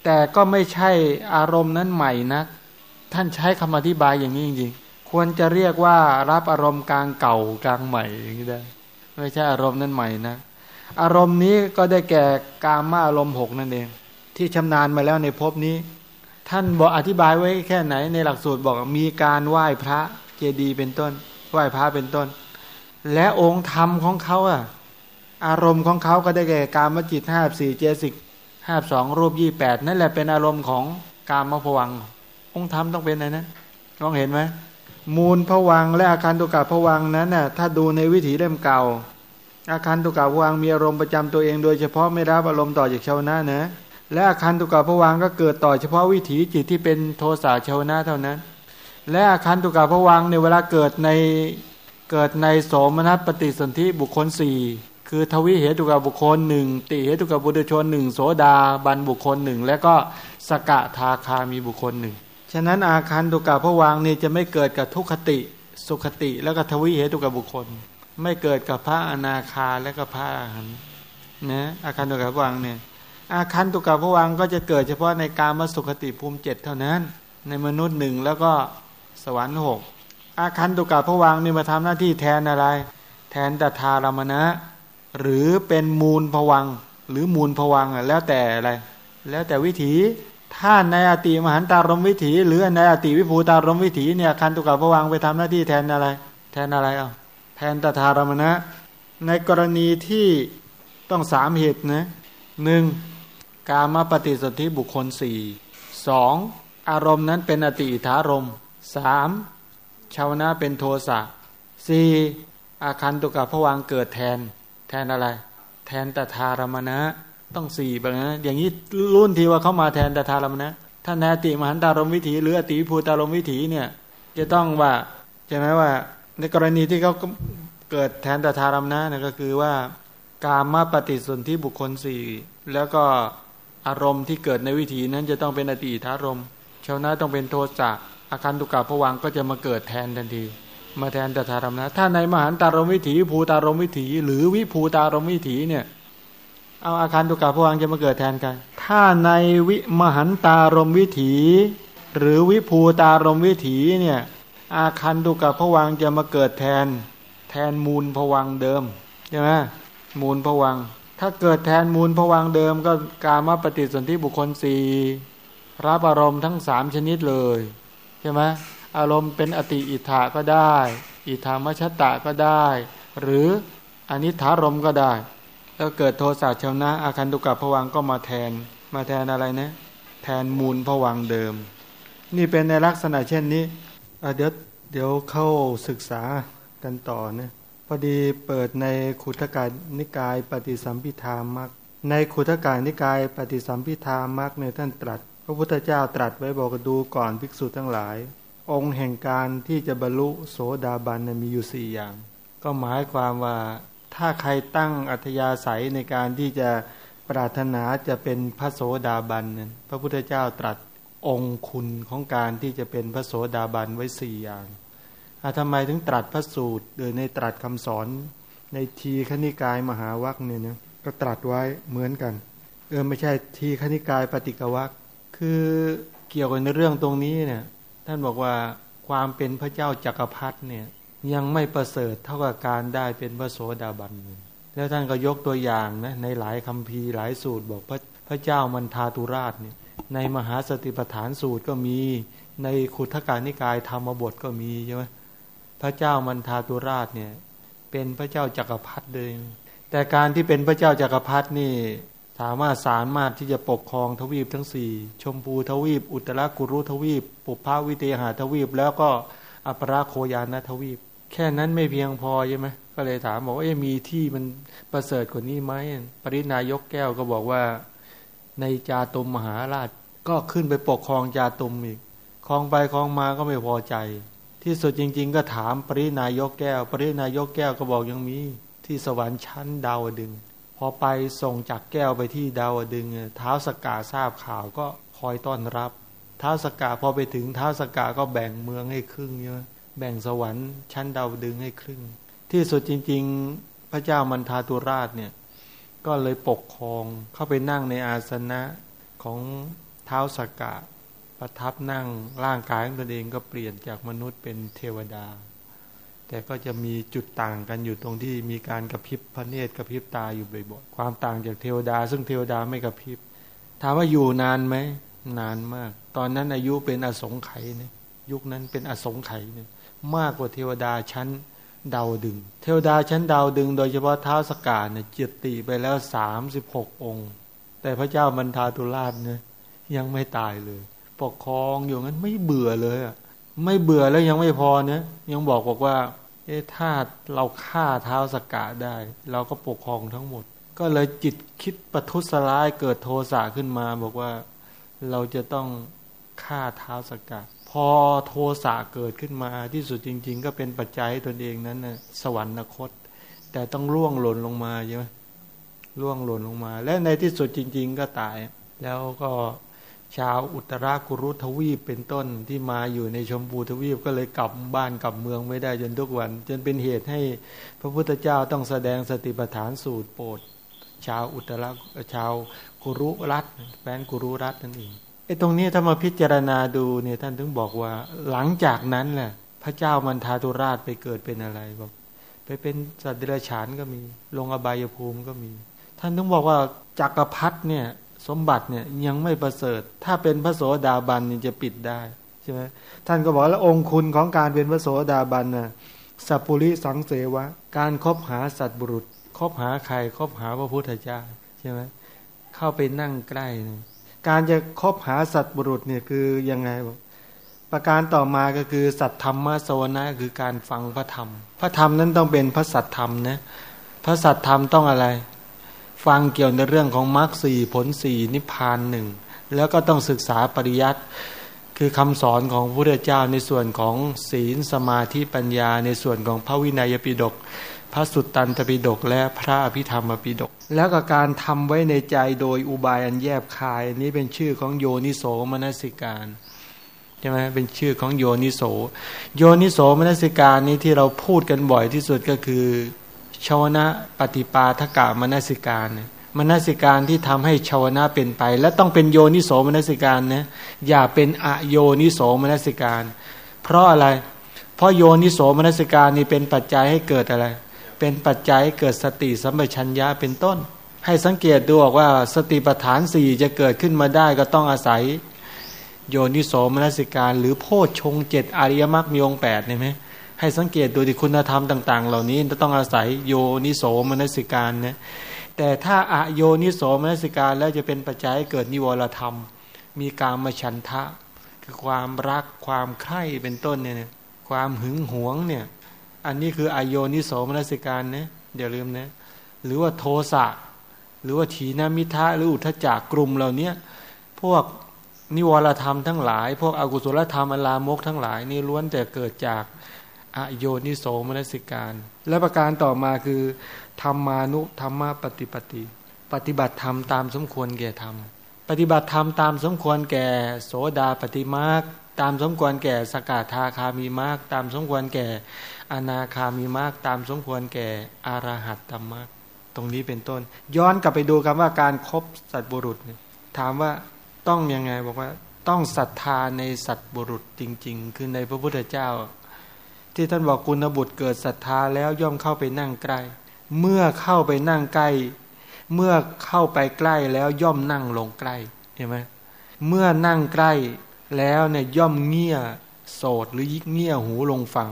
แต่ก็ไม่ใช่อารมณ์นั้นใหม่นะท่านใช้คำอธิบายอย่างนี้จริงๆควรจะเรียกว่ารับอารมณ์กลางเก่ากลางใหม่อย่างนี้ได้ ไม่ใช่อารมณ์นั้นใหม่นะอารมณ์นี้ก็ได้แก่กามมาอารมณ์หกนั่นเอง ที่ชำนาญมาแล้วในภพนี้ ท่านบอกอธิบายไว้แค่ไหนในหลักสูตรบอกมีการไหว้พระเจดีย์เป็นต้น ไหว้พระเป็นต้น และองค์ธรรมของเขาอะ อารมณ์ของเขาก็ได้แก่การมจิตห้าสี่เจสิกห้าสองรูปยี่แปดนั่นแหละเป็นอารมณ์ของการมผวังองค์ธรรมต้องเป็นอะไรนั้นลองเห็นไหมมูลผวังและอาคารตุกะผวังนั้นน่ะถ้าดูในวิถีเล่มเก่า อาคารตุกะผวังมีอารมณ์ประจำตัวเอง โดยเฉพาะไม่รับอารมณ์ต่อจากชาวนานะและอาคารตุกะผวังก็เกิดต่อเฉพาะวิถีจิตที่เป็นโทสะชาวนาเท่านั้น และอาคารตุกะผวังในเวลาเกิดในเกิดในโสมนัสปฏิสนธิบุคคลสี่ คือทวิเหตุกับบุคคลหนึ่งติเหตุกับบุตรชนหนึ่งโสดาบันบุคคลหนึ่งและก็สกะทาคามีบุคคลหนึ่งฉะนั้นอาคารตุกะพระวางนี่จะไม่เกิดกับทุกขติ สุขติ แล้วก็ทวิเหตุกับบุคคล ไม่เกิดกับพระอนาคาและก็พระอรหันต์นะอาคารตุกะพระวางเนี่ยอาคันตุกับพระวังก็จะเกิดเฉพาะในการมาสุขติภูมิเจ็ดเท่านั้น ในมนุษย์หนึ่งแล้วก็สวรรค์หกอาคันตุกับพระวังนี่มาทำหน้าที่แทนอะไร แทนตถารมณะ หรือเป็นมูลพวังหรือมูลพวังอะแล้วแต่อะไร แล้วแต่วิถีถ้าในอติมหันตารมวิถี หรือในอติวิภูตารมวิถีเนี่ยคันตุกับพวังไปทำหน้าที่แทนอะไร แทนอะไรอะแทนตถารมณะ ในกรณีที่ต้องสามเหตุนะหนึ่งกามาปฏิสนธิบุคคลสี่สองอารมณ์นั้นเป็นอติอิทารมสามชาวนะเป็นโทสะสี่อาคันตุกับพวังเกิดแทน แทนอะไร แทนตถารมณะต้องสี่แบบนั้นอย่างนี้รุ่นที่ว่าเขามาแทนตถารมณะถ้าแนติมหันตารมวิถีหรืออติภูตารมวิถีเนี่ย จะต้องว่าใช่ไหมว่า ในกรณีที่เขาเกิดแทนตถารมณะนี่ยก็คือว่ากามาปฏิสนธิบุคคลสี่แล้วก็อารมณ์ที่เกิดในวิถีนั้นจะต้องเป็นอติทารมชาวนาต้องเป็นโทสะอาการตุกาผวังก็จะมาเกิดแทนทันที มาแทนตถารมนะ ถ้าในมหันตารมวิถีภูตารมวิถี หรือวิภูตารมวิถีเนี่ย เอาอาการตุกาผวังจะมาเกิดแทนกัน ถ้าในวิมหันตารมวิถี หรือวิภูตารมวิถีเนี่ย อาคันตุกาผวังจะมาเกิดแทน แทนมูลผวังเดิมใช่ไหมมูลผวัง ถ้าเกิดแทนมูลผวังเดิม ก็การมาปฏิสนธิบุคคลสี่รับอารมณ์ทั้งสามชนิดเลยใช่ไหม อารมณ์เป็นอติอิทาก็ได้ อิทามชตะก็ได้ หรืออนิถารมก็ได้ แล้วเกิดโทสะชวนะ อาคันตุกับผวังก็มาแทน มาแทนอะไรนะ แทนมูลผวังเดิม นี่เป็นในลักษณะเช่นนี้เดี๋ยวเดี๋ยวเข้าศึกษากันต่อนะพอดีเปิดในขุทกานิกายปฏิสัมพิธามักในขุทกานิกายปฏิสัมพิธามักเนี่ยท่านตรัส พระพุทธเจ้าตรัสไว้บอกดูก่อนภิกษุทั้งหลาย องค์แห่งการที่จะบรรลุโสดาบันมีอยู่สี่อย่าง ก็หมายความว่าถ้าใครตั้งอัธยาศัยในการที่จะปรารถนาจะเป็นพระโสดาบันพระพุทธเจ้าตรัสองค์คุณของการที่จะเป็นพระโสดาบันไว้สี่อย่างทำไมถึงตรัสพระสูตรโดยในตรัสคำสอนในทีขณิกายมหาวัคเนี่ยนะก็ตรัสไว้เหมือนกัน เออไม่ใช่ทีขณิกายปฏิกวัคคือเกี่ยวกับในเรื่องตรงนี้เนี่ย ท่านบอกว่าความเป็นพระเจ้าจักรพรรดิเนี่ยยังไม่ประเสริฐเท่ากับการได้เป็นพระโสดาบันเลยแล้วท่านก็ยกตัวอย่างนะในหลายคำพีหลายสูตรบอกพระพระเจ้ามันทาตุราชเนี่ยในมหาสติปัฏฐานสูตรก็มีในขุทการนิกายธรรมบทก็มีใช่ไหมพระเจ้ามันทาตุราชเนี่ยเป็นพระเจ้าจักรพรรดิเลยแต่การที่เป็นพระเจ้าจักรพรรดินี่ามารถสามารถที่จะปกครองทวีปทั้งสี่ชมพูทวีป อุตรากุรุทวีป ปุพพาวิเตหาทวีป แล้วก็อัปราโคยานทวีป แค่นั้นไม่เพียงพอใช่ไหมก็เลยถามบอกว่ามีที่มันประเสริฐกว่านี้ไหมปรินายกแก้วก็บอกว่าในจาตุมมหาราชก็ขึ้นไปปกครองจาตุมอีกครองไปครองมาก็ไม่พอใจ ที่สุดจริง ๆ ก็ถามปรินายกแก้ว ปรินายกแก้วก็บอกยังมีที่สวรรค์ชั้นดาวดึง อไปส่งจากแก้วไปที่ดาวดึงเท้าสกาทราบข่าวก็คอยต้อนรับ เท้าสกาพอไปถึงเท้าสกาก็แบ่งเมืองให้ครึ่งเยอะแบ่งสวรรค์ชั้นดาวดึงให้ครึ่ง ที่สุดจริง ๆพระเจ้ามันทาตุราชเนี่ยก็เลยปกครองเข้าไปนั่งในอาสนะของเท้าสกาประทับนั่งร่างกายของตนเองก็เปลี่ยนจากมนุษย์เป็นเทวดา แต่ก็จะมีจุดต่างกันอยู่ตรงที่มีการกระพริบพระเนตรกระพริบตาอยู่บ่อยๆความต่างจากเทวดา ซึ่งเทวดาไม่กระพริบถามว่าอยู่นานไหมนานมาก ตอนนั้นอายุเป็นอสงไขยนี่ยยุคนั้นเป็นอสงไขยนี่ยมากกว่าเทวดาชั้นดาวดึง เทวดาชั้นดาวดึง โดยเฉพาะเท้าสกาเนี่ยจิตติไปแล้วสามสิบหกองค์ แต่พระเจ้ามันทาตุราชเนี่ยยังไม่ตายเลยปกครองอยู่งั้นไม่เบื่อเลยอะไม่เบื่อแล้วยังไม่พอเนะยังบอกบอกว่า เอถ้าเราฆ่าเท้าสกกะได้ เราก็ปกครองทั้งหมด ก็เลยจิตคิดประทุษร้ายเกิดโทสะขึ้นมา บอกว่าเราจะต้องฆ่าเท้าสกกะพอโทสะเกิดขึ้นมาที่สุดจริง ๆ ก็เป็นปัจจัยตนเองนั้นนะสวรรคต แต่ต้องร่วงหล่นลงมาใช่ไหมร่วงหล่นลงมา และในที่สุดจริง ๆ ก็ตาย แล้วก็ ชาวอุตรากุรุทวีปเป็นต้นที่มาอยู่ในชมพูทวีปก็เลยกลับบ้านกลับเมืองไม่ได้จนทุกวัน จนเป็นเหตุให้พระพุทธเจ้าต้องแสดงสติปัฏฐานสูตรโปรดชาวอุตรชาวกุรุรัตแฟนกุรุรัตนั่นเองไอ้ตรงนี้ถ้ามาพิจารณาดูเนี่ยท่านถึงบอกว่า หลังจากนั้นแหละพระเจ้ามันทาตุราชไปเกิดเป็นอะไรบอกไปเป็นสัตว์เดรัจฉานก็มี ลงอบายภูมิก็มี ท่านต้องบอกว่าจักรพรรดิเนี่ย สมบัติเนี่ยยังไม่ประเสริฐ ถ้าเป็นพระโสดาบันนี่จะปิดได้ใช่ไหมท่านก็บอกแล้วองคุณของการเป็นพระโสดาบันน่ะสัพปุริสังเสวะ การครบหาสัตบุรุษ คบหาใครคบหาพระพุทธเจ้าใช่ไหมเข้าไปนั่งใกล้นะการจะคบหาสัตบุรุษเนี่ยคือยังไงบอกประการต่อมาก็คือสัตธรรมโสนะคือการฟังพระธรรม พระธรรมนั้นต้องเป็นพระสัตธรรมนะพระสัตธรรมต้องอะไร ฟังเกี่ยวในเรื่องของมรรคสี่ผลสี่นิพพานหนึ่งแล้วก็ต้องศึกษาปริยัติคือคำสอนของพระพุทธเจ้าในส่วนของศีลสมาธิปัญญา ในส่วนของพระวินัยปิฎกพระสุตตันตปิฎกและพระอภิธรรมปิฎกแล้วก็การทำไว้ในใจโดยอุบายอันแยบคายนี้เป็นชื่อของโยนิโสมนสิการใช่ไหมเป็นชื่อของโยนิโส โยนิโสมนสิการนี้ที่เราพูดกันบ่อยที่สุดก็คือ ชาวนะปฏิปาทกะมนสิการมนสิการที่ทำให้ชาวนะเป็นไป และต้องเป็นโยนิโสมนสิการนะอย่าเป็นอโยนิโสมนสิการ เพราะอะไร เพราะโยนิโสมนสิการนี่เป็นปัจจัยให้เกิดอะไร เป็นปัจจัยเกิดสติสัมปชัญญะเป็นต้น ให้สังเกตดูว่าสติปัฏฐานสี่จะเกิดขึ้นมาได้ก็ต้องอาศัย โยนิโสมนสิการ หรือโพชฌงเจ็ดอริยมรรคมีองแปดเนี่ยไหม ให้สังเกตดูที่คุณธรรมต่าง ๆ เหล่านี้จะต้องอาศัยโยนิโสมนสิการนะแต่ถ้าอโยนิโสมนสิการแล้วจะเป็นปัจจัยเกิดนิวรธรรม มีการมาฉันทะ คือความรักความใคร่เป็นต้นเนี่ยความหึงหวงเนี่ย อันนี้คืออโยนิโสมนสิการนะอย่าลืมนะหรือว่าโทสะหรือว่าถีนามิทะหรืออุทจักกลุ่มเหล่านี้พวกนิวรธรรมทั้งหลาย พวกอกุศลธรรมอลามกทั้งหลายนี่ล้วนแต่เกิดจาก อโยนิโสมนสิการ และประการต่อมาคือธรรมานุธรรมปฏิปติ ปฏิบัติธรรมตามสมควรแก่ธรรม ปฏิบัติธรรมตามสมควรแก่ โสดาปฏิมาคตามสมควรแก่สกาธาคามีมากตามสมควรแก่อนาคามีมากตามสมควรแก่อารหัตตมากตรงนี้เป็นต้น ย้อนกลับไปดูคำว่าการครบสัตบุรุษ ถามว่าต้องยังไงบอกว่าต้องศรัทธาในสัตบุรุษจริง ๆ คือในพระพุทธเจ้า ที่ท่านบอกกุณบุตรเกิดศรัทธาแล้วย่อมเข้าไปนั่งใกล้ เมื่อเข้าไปนั่งใกล้ เมื่อเข้าไปใกล้แล้วย่อมนั่งลงใกล้เห็นไหมเมื่อนั่งใกล้แล้วเนี่ยย่อมเงี่ยโสดหรือยิกเงี่ยหูลงฟัง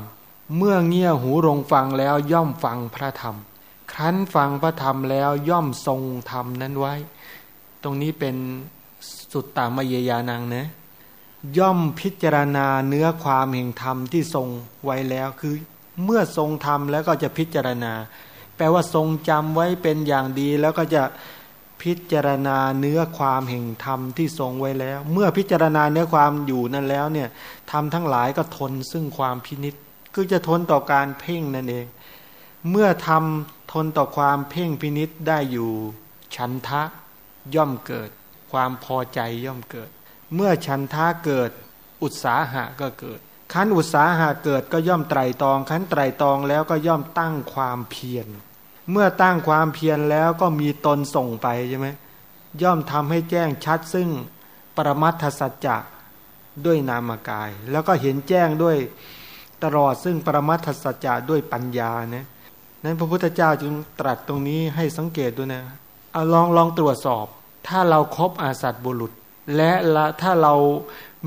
เมื่อเงี่ยหูลงฟังแล้วย่อมฟังพระธรรม ครั้นฟังพระธรรมแล้วย่อมทรงธรรมนั้นไว้ ตรงนี้เป็นสุดตามเยยานังนะ ย่อมพิจารณาเนื้อความแห่งธรรมที่ทรงไว้แล้วคือเมื่อทรงธรรมแล้วก็จะพิจารณา แปลว่าทรงจำไว้เป็นอย่างดี แล้วก็จะพิจารณาเนื้อความแห่งธรรมที่ทรงไว้แล้ว เมื่อพิจารณาเนื้อความอยู่นั่นแล้วเนี่ยธรรมทั้งหลายก็ทนซึ่งความพินิษคือจะทนต่อการเพ่งนั่นเอง เมื่อทำทนต่อความเพ่งพินิษได้อยู่ฉันทะย่อมเกิด ความพอใจย่อมเกิด เมื่อฉันทะเกิด อุตสาหะก็เกิดขั้นอุตสาหะเกิดก็ย่อมไตรตองขั้นไตรตองแล้วก็ย่อมตั้งความเพียร เมื่อตั้งความเพียรแล้วก็มีตนส่งไปใช่ไหมย่อมทำให้แจ้งชัดซึ่งปรมัตถสัจจะด้วยนามกาย แล้วก็เห็นแจ้งด้วยตลอดซึ่งปรมัตถสัจจะด้วยปัญญาเนี่ยนั้นพระพุทธเจ้าจึงตรัสตรงนี้ให้สังเกตด้วยนะเอาลองลองตรวจสอบ ถ้าเราครบอาสัตบุรุษ และละถ้าเรา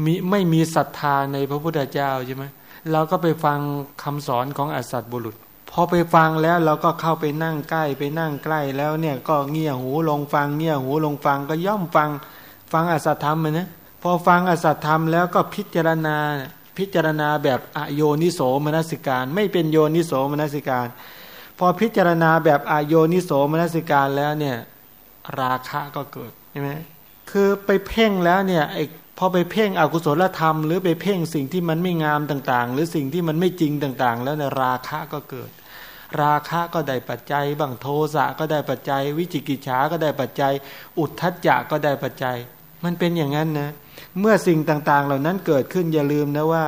มีไม่มีศรัทธาในพระพุทธเจ้าใช่ไหมเราก็ไปฟังคำสอนของอสัตบุรุษ พอไปฟังแล้วเราก็เข้าไปนั่งใกล้ไปนั่งใกล้แล้วเนี่ยก็เงี่ยหูลงฟังเงี่ยหูลงฟังก็ย่อมฟังฟังอสัตธรรมเลยนะพอฟังอสัตธรรมแล้วก็พิจารณาพิจารณาแบบอโยนิโสมนสิการ ไม่เป็นโยนิโสมนสิการ พอพิจารณาแบบอโยนิโสมนสิการแล้วเนี่ย ราคะก็เกิดใช่ไหม คือไปเพ่งแล้วเนี่ยไอพอไปเพ่งอกุศลธรรม หรือไปเพ่งสิ่งที่มันไม่งามต่างๆ หรือสิ่งที่มันไม่จริงต่างๆ แล้วเนี่ยราคะก็เกิด ราคะก็ได้ปัจจัยบางโทสะก็ได้ปัจจัย วิจิกิจฉาก็ได้ปัจจัย อุทธัจจะก็ได้ปัจจัย มันเป็นอย่างนั้นนะเมื่อสิ่งต่างๆ เหล่านั้นเกิดขึ้นอย่าลืมนะว่า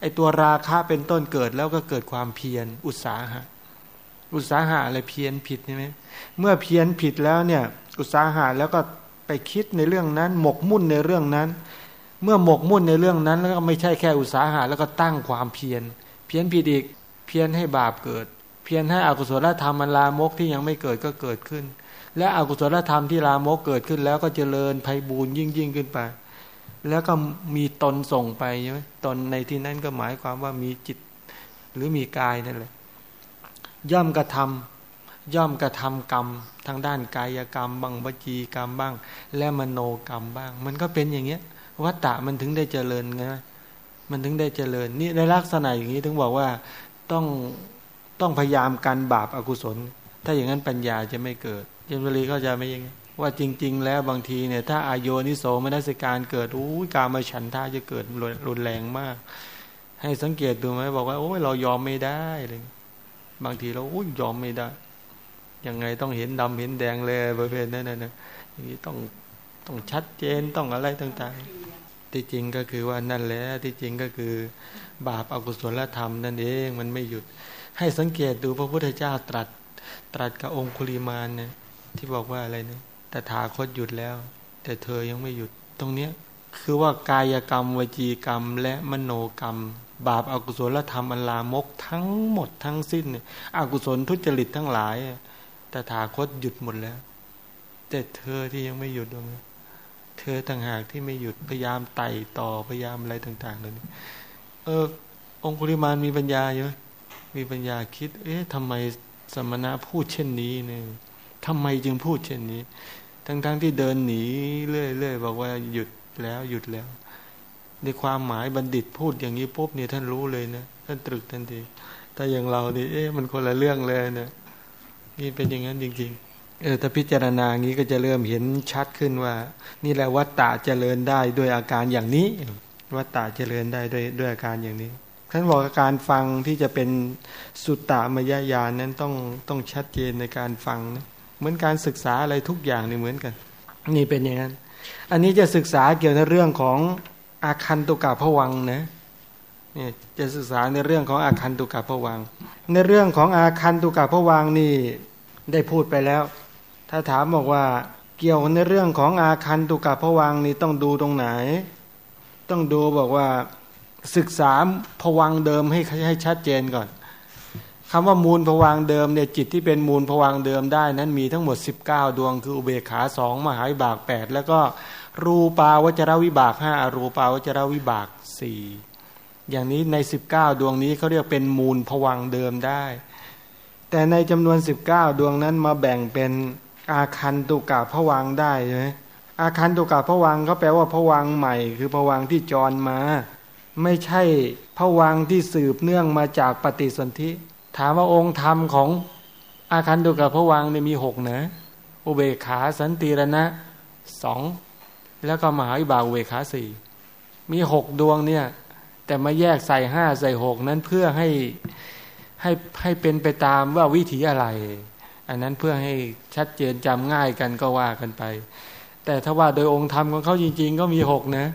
ไอตัวราคะเป็นต้นเกิดแล้วก็เกิดความเพียรอุตสาหะ อุตสาหะอะไรเพี้ยนผิดใช่ไหมเมื่อเพี้ยนผิดแล้วเนี่ยอุตสาหะแล้วก็ ไปคิดในเรื่องนั้น หมกมุ่นในเรื่องนั้น เมื่อหมกมุ่นในเรื่องนั้น แล้วก็ไม่ใช่แค่อุตสาหะแล้วก็ตั้งความเพียรเพี้ยนผิดอีกเพี้ยนให้บาปเกิด เพี้ยนให้อกุศลธรรมมันลามกที่ยังไม่เกิดก็เกิดขึ้น และอกุศลธรรมที่ลามกเกิดขึ้นแล้วก็เจริญไพบูรยิ่งยิ่งขึ้นไป แล้วก็มีตนส่งไปใช่ไหมตนในที่นั้นก็หมายความว่ามีจิตหรือมีกายนั่นแหละย่อมกระทำ ย่อมกระทำกรรมทางด้านกายกรรมบ้างวจีกรรมบ้าง และมโนกรรมบ้าง มันก็เป็นอย่างเงี้ยวัตตะมันถึงได้เจริญไงมันถึงได้เจริญนี่ในลักษณะอย่างนี้ถึงบอกว่าต้องต้องพยายามกันบาปอากุศล ถ้าอย่างนั้นปัญญาจะไม่เกิดเยมรีเข้าใจไหมยังไงว่าจริง ๆ แล้วบางทีเนี่ยถ้าอายโยนิโสมนัสการเกิดอู้การมาฉันท่าจะเกิดรุนแรงมาก ให้สังเกตดูไหมบอกว่าโอ้ยเรายอมไม่ได้เลยบางทีเราอุ้ยยอมไม่ได้ ยังไงต้องเห็นดำเห็นแดงเลยประเภทนั้นนะอย่างนี้ต้องต้องชัดเจนต้องอะไรต่างๆ ที่จริงก็คือว่านั่นแหละที่จริงก็คือบาปอากุศลธรรมนั่นเองมันไม่หยุด ให้สังเกตดูพระพุทธเจ้าตรัส ตรัสกับองคุลิมานเนี่ยที่บอกว่าอะไรเนี่ยแต่ถาคตหยุดแล้ว แต่เธอยังไม่หยุดตรงเนี้ยคือว่ากายกรรมวจีกรรม และมโนกรรม บาปอากุศลธรรมอันลามกทั้งหมดทั้งสิ้นอกุศลทุจริตทั้งหลาย ต่ถาคตหยุดหมดแล้ว แต่เธอที่ยังไม่หยุดตรงนี้เธอต่างหากที่ไม่หยุดพยายามไต่ต่อพยายามอะไรต่างๆเลยเออ องคุลิมานมีปัญญาเยอะมีปัญญาคิด เอ๊ะทำไมสมณะพูดเช่นนี้เนี่ยทำไมจึงพูดเช่นนี้ ทั้งๆทที่เดินหนีเรื่อยๆบอกว่าหยุดแล้วหยุดแล้ว ในความหมายบัณฑิตพูดอย่างนี้ปุ๊บเนี่ยท่านรู้เลยนะท่านตรึกทันทีแต่อย่างเราเนี่เอ๊ะมันคนละเรื่องเลยเนะ นี่เป็นอย่างนั้นจริง ๆ เออถ้าพิจารณางี้ก็จะเริ่มเห็นชัดขึ้นว่า นี่แหละวัตตะเจริญได้ด้วยอาการอย่างนี้ วัตตะเจริญได้ด้วยด้วยอาการอย่างนี้ท่านบอกการฟังที่จะเป็นสุตตามยญาณนั้นต้องต้องชัดเจนในการฟังนะเหมือนการศึกษาอะไรทุกอย่างนี่เหมือนกัน นี่เป็นอย่างนั้น อันนี้จะศึกษาเกี่ยวกับเรื่องของอาคันตุกะพวังนะ เนี่ยจะศึกษาในเรื่องของอาคันตุกะพวัง ในเรื่องของอาคันตุกะพวังนี่ได้พูดไปแล้ว ถ้าถามบอกว่าเกี่ยวในเรื่องของอาคันตุกะพวังนี่ต้องดูตรงไหน ต้องดูบอกว่าศึกษาพวังเดิมให้ให้ชัดเจนก่อนคำว่ามูลพวังเดิมเนี่ยจิตที่เป็นมูลพวังเดิมได้ นั้นมีทั้งหมด 19 ดวง คืออุเบกขาสองมหาวิบาก 8 แล้วก็รูปาวจรวิบากห้าอรูปาวจรวิบากสี่ อย่างนี้ในสิบเก้าดวงนี้เขาเรียกเป็นมูลผวังเดิมได้ แต่ในจำนวนสิบเก้าดวงนั้นมาแบ่งเป็นอาคันตุกะผวังได้ใช่ไหมอาคันตุกะผวังก็แปลว่าผวังใหม่ คือผวังที่จรมา ไม่ใช่ผวังที่สืบเนื่องมาจากปฏิสนธิถามว่าองค์ธรรมของอาคันตุกะผวังเนี่ยมีหกนะอุเบขาสันติรณะสองแล้วก็มหาวิบากเวขาสี่มีหกดวงเนี่ย แต่มาแยกใส่ห้าใส่หกนั้นเพื่อให้ให้ให้เป็นไปตามว่าวิธีอะไร อันนั้นเพื่อให้ชัดเจนจำง่ายกันก็ว่ากันไป แต่ถ้าว่าโดยองค์ธรรมของเขาจริง ๆ ก็มีหกนะ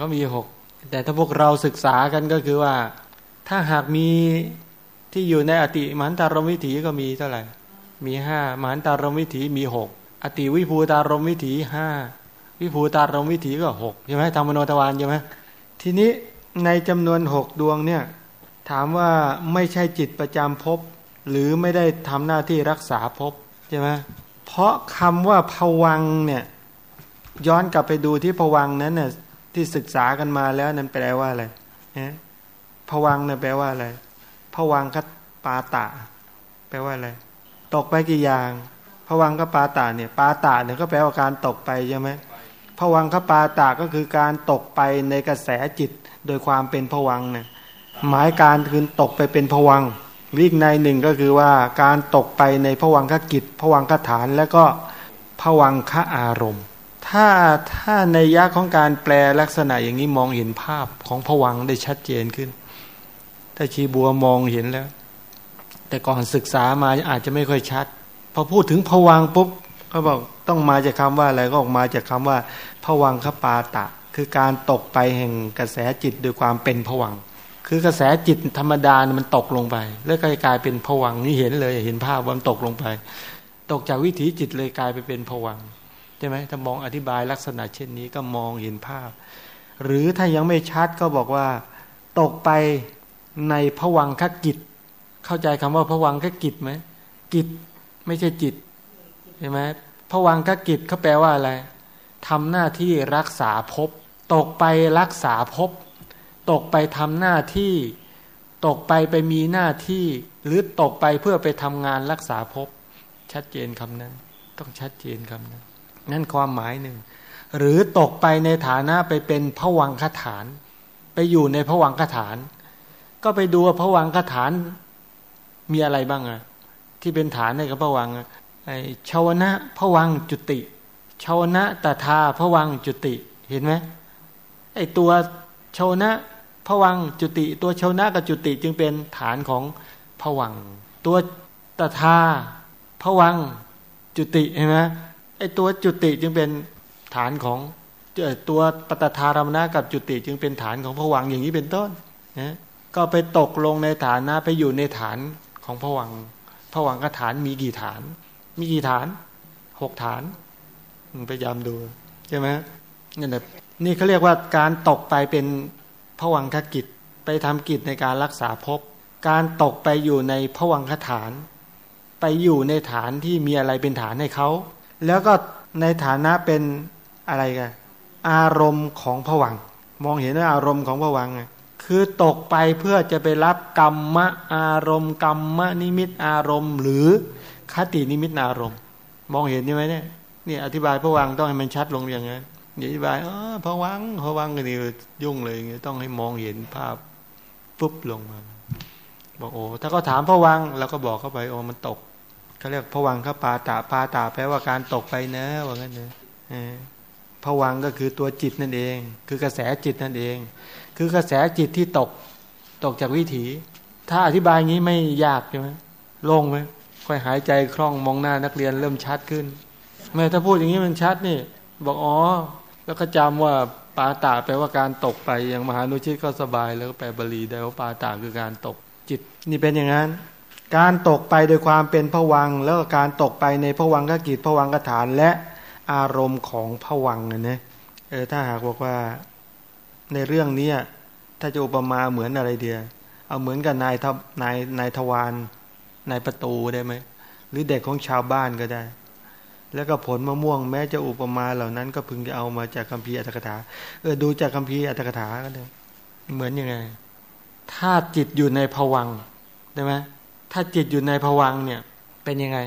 ก็มีหกแต่ถ้าพวกเราศึกษากันก็คือว่า ถ้าหากมีที่อยู่ในอติมันตารมวิถีก็มีเท่าไหร่ มีห้ามันตารมวิถีมีหกอติวิภูตารมวิถีห้าวิภูตารมวิถีก็หกใช่ไหมธรรมโนทวารใช่ไหมทีนี้ ในจำนวนหกดวงเนี่ยถามว่าไม่ใช่จิตประจำภพหรือไม่ได้ทำหน้าที่รักษาภพใช่ไหมเพราะคำว่าผวังเนี่ยย้อนกลับไปดูที่ผวังนั้นเนี่ยที่ศึกษากันมาแล้วนั้นแปลว่าอะไรนะผวังเนี่ยแปลว่าอะไรผวังคัปาตะ แปลว่าอะไรตกไปกี่อย่างผวังก็ปาตาเนี่ยปาตาเนี่ยก็แปลว่าการตกไปใช่ไหมผวังคปาตาก็คือการตกไปในกระแสจิต โดยความเป็นผวังเนี่ยหมายการคือตกไปเป็นผวังวิกในหนึ่งก็คือว่าการตกไปในผวังคกิจผวังคฐานแล้วก็ผวังคอารมณ์ ถ้าถ้าในยักษ์ของการแปลลักษณะอย่างนี้มองเห็นภาพของผวังได้ชัดเจนขึ้น ถ้าชีบัวมองเห็นแล้ว แต่ก่อนศึกษามาอาจจะไม่ค่อยชัดพอพูดถึงผวังปุ๊บเขาบอกต้องมาจากคาว่าอะไรก็ออกมาจากคำว่าผวังคปาตะ คือการตกไปแห่งกระแสจิตโดยความเป็นผวัง คือกระแสจิตธรรมดามันตกลงไป แล้วก็กลายเป็นผวังนี่เห็นเลยเห็นภาพว่ามันตกลงไป ตกจากวิถีจิตเลยกลายไปเป็นผวังใช่ไหมถ้ามองอธิบายลักษณะเช่นนี้ก็มองเห็นภาพ หรือถ้ายังไม่ชัดก็บอกว่า ตกไปในผวังคกิจ เข้าใจคำว่าผวังคกิจไหมกิจไม่ใช่จิตใช่ไหมผวังคกิจเขาแปลว่าอะไร ทำหน้าที่รักษาภพตกไปรักษาภพตกไปทำหน้าที่ ตกไปไปมีหน้าที่ หรือตกไปเพื่อไปทำงานรักษาภพชัดเจนคำนั้น ต้องชัดเจนคำนั้น นั่นความหมายหนึ่ง หรือตกไปในฐานะไปเป็นผวังคฐาน ไปอยู่ในผวังคฐาน ก็ไปดูว่าผวังคฐานมีอะไรบ้างอะที่เป็นฐานในกับผวังไอชาวนะผวังจุติ ชาวนะตถาผวังจุติเห็นไหมไอตัวชาวนะผวังจุติ ตัวชาวนะกับจุติจึงเป็นฐานของผวัง ตัวตถาผวังจุติเห็นไหมไอตัวจุติจึงเป็นฐานของตัวปตทารมณะกับจุติจึงเป็นฐานของผวังอย่างนี้เป็นต้นนะก็ไปตกลงในฐานนะไปอยู่ในฐานของผวังผวังกฐานมีกี่ฐาน มีกี่ฐานหกฐาน พยายามดูใช่ไหมนี่แหละนี่เขาเรียกว่าการตกไปเป็นผวังคกิจไปทำกิจในการรักษาภพการตกไปอยู่ในผวังคฐาน ไปอยู่ในฐานที่มีอะไรเป็นฐานให้เขาแล้วก็ในฐานะเป็นอะไรกันอารมณ์ของผวังมองเห็นว่าอารมณ์ของผวังไงคือตกไปเพื่อจะไปรับกรรมะอารมณ์กรรมนิมิตอารมณ์ หรือคตินิมิตอารมณ์ มองเห็นใช่ไหมเนี่ย นี่อธิบายผวังต้องให้มันชัดลงอย่างนี้นอธิบายอ๋อผวังผวังกันนี่ยุ่งเลยอย่างเงี้ยต้องให้มองเห็นภาพปุ๊บลงมาบอกโอ้ถ้าเขาถามผวังเราก็บอกเข้าไปโอ้มันตกเขาเรียกผวังเขาปาตาปาตาแปลว่าการตกไปนะว่างั้นเนอะผวังก็คือตัวจิตนั่นเอง คือกระแสจิตนั่นเอง คือกระแสจิตที่ตกตกจากวิถี ถ้าอธิบายงี้ไม่ยากใช่ไหมโล่งไหมค่อยหายใจคล่องมองหน้านักเรียนเริ่มชัดขึ้น แม้ถ้าพูดอย่างนี้มันชัดนี่ บอกอ๋อ แล้วก็จำว่าปาตาแปลว่าการตกไปอย่างมหานุชิตก็สบาย แล้วก็แปลบาลีได้ว่าปาตาคือการตกจิต นี่เป็นอย่างนั้น การตกไปโดยความเป็นผวัง แล้วก็การตกไปในผวังกกิจผวังกฐานและอารมณ์ของผวังนะเออถ้าหากบอกว่าในเรื่องนี้ถ้าจะอุปมาเหมือนอะไรเดียเอาเหมือนกับนายทนายนายทวารนายประตูได้ไหมหรือเด็กของชาวบ้านก็ได้ แล้วก็ผลมะม่วงแม้จะอุปมาเหล่านั้น ก็พึงจะเอามาจากคัมภีร์อัตถกถา เออดูจากคัมภีร์อัตถกถาก็ได้เหมือนยังไง ถ้าจิตอยู่ในผวังได้ไหมถ้าจิตอยู่ในผวังเนี่ยเป็นยังไง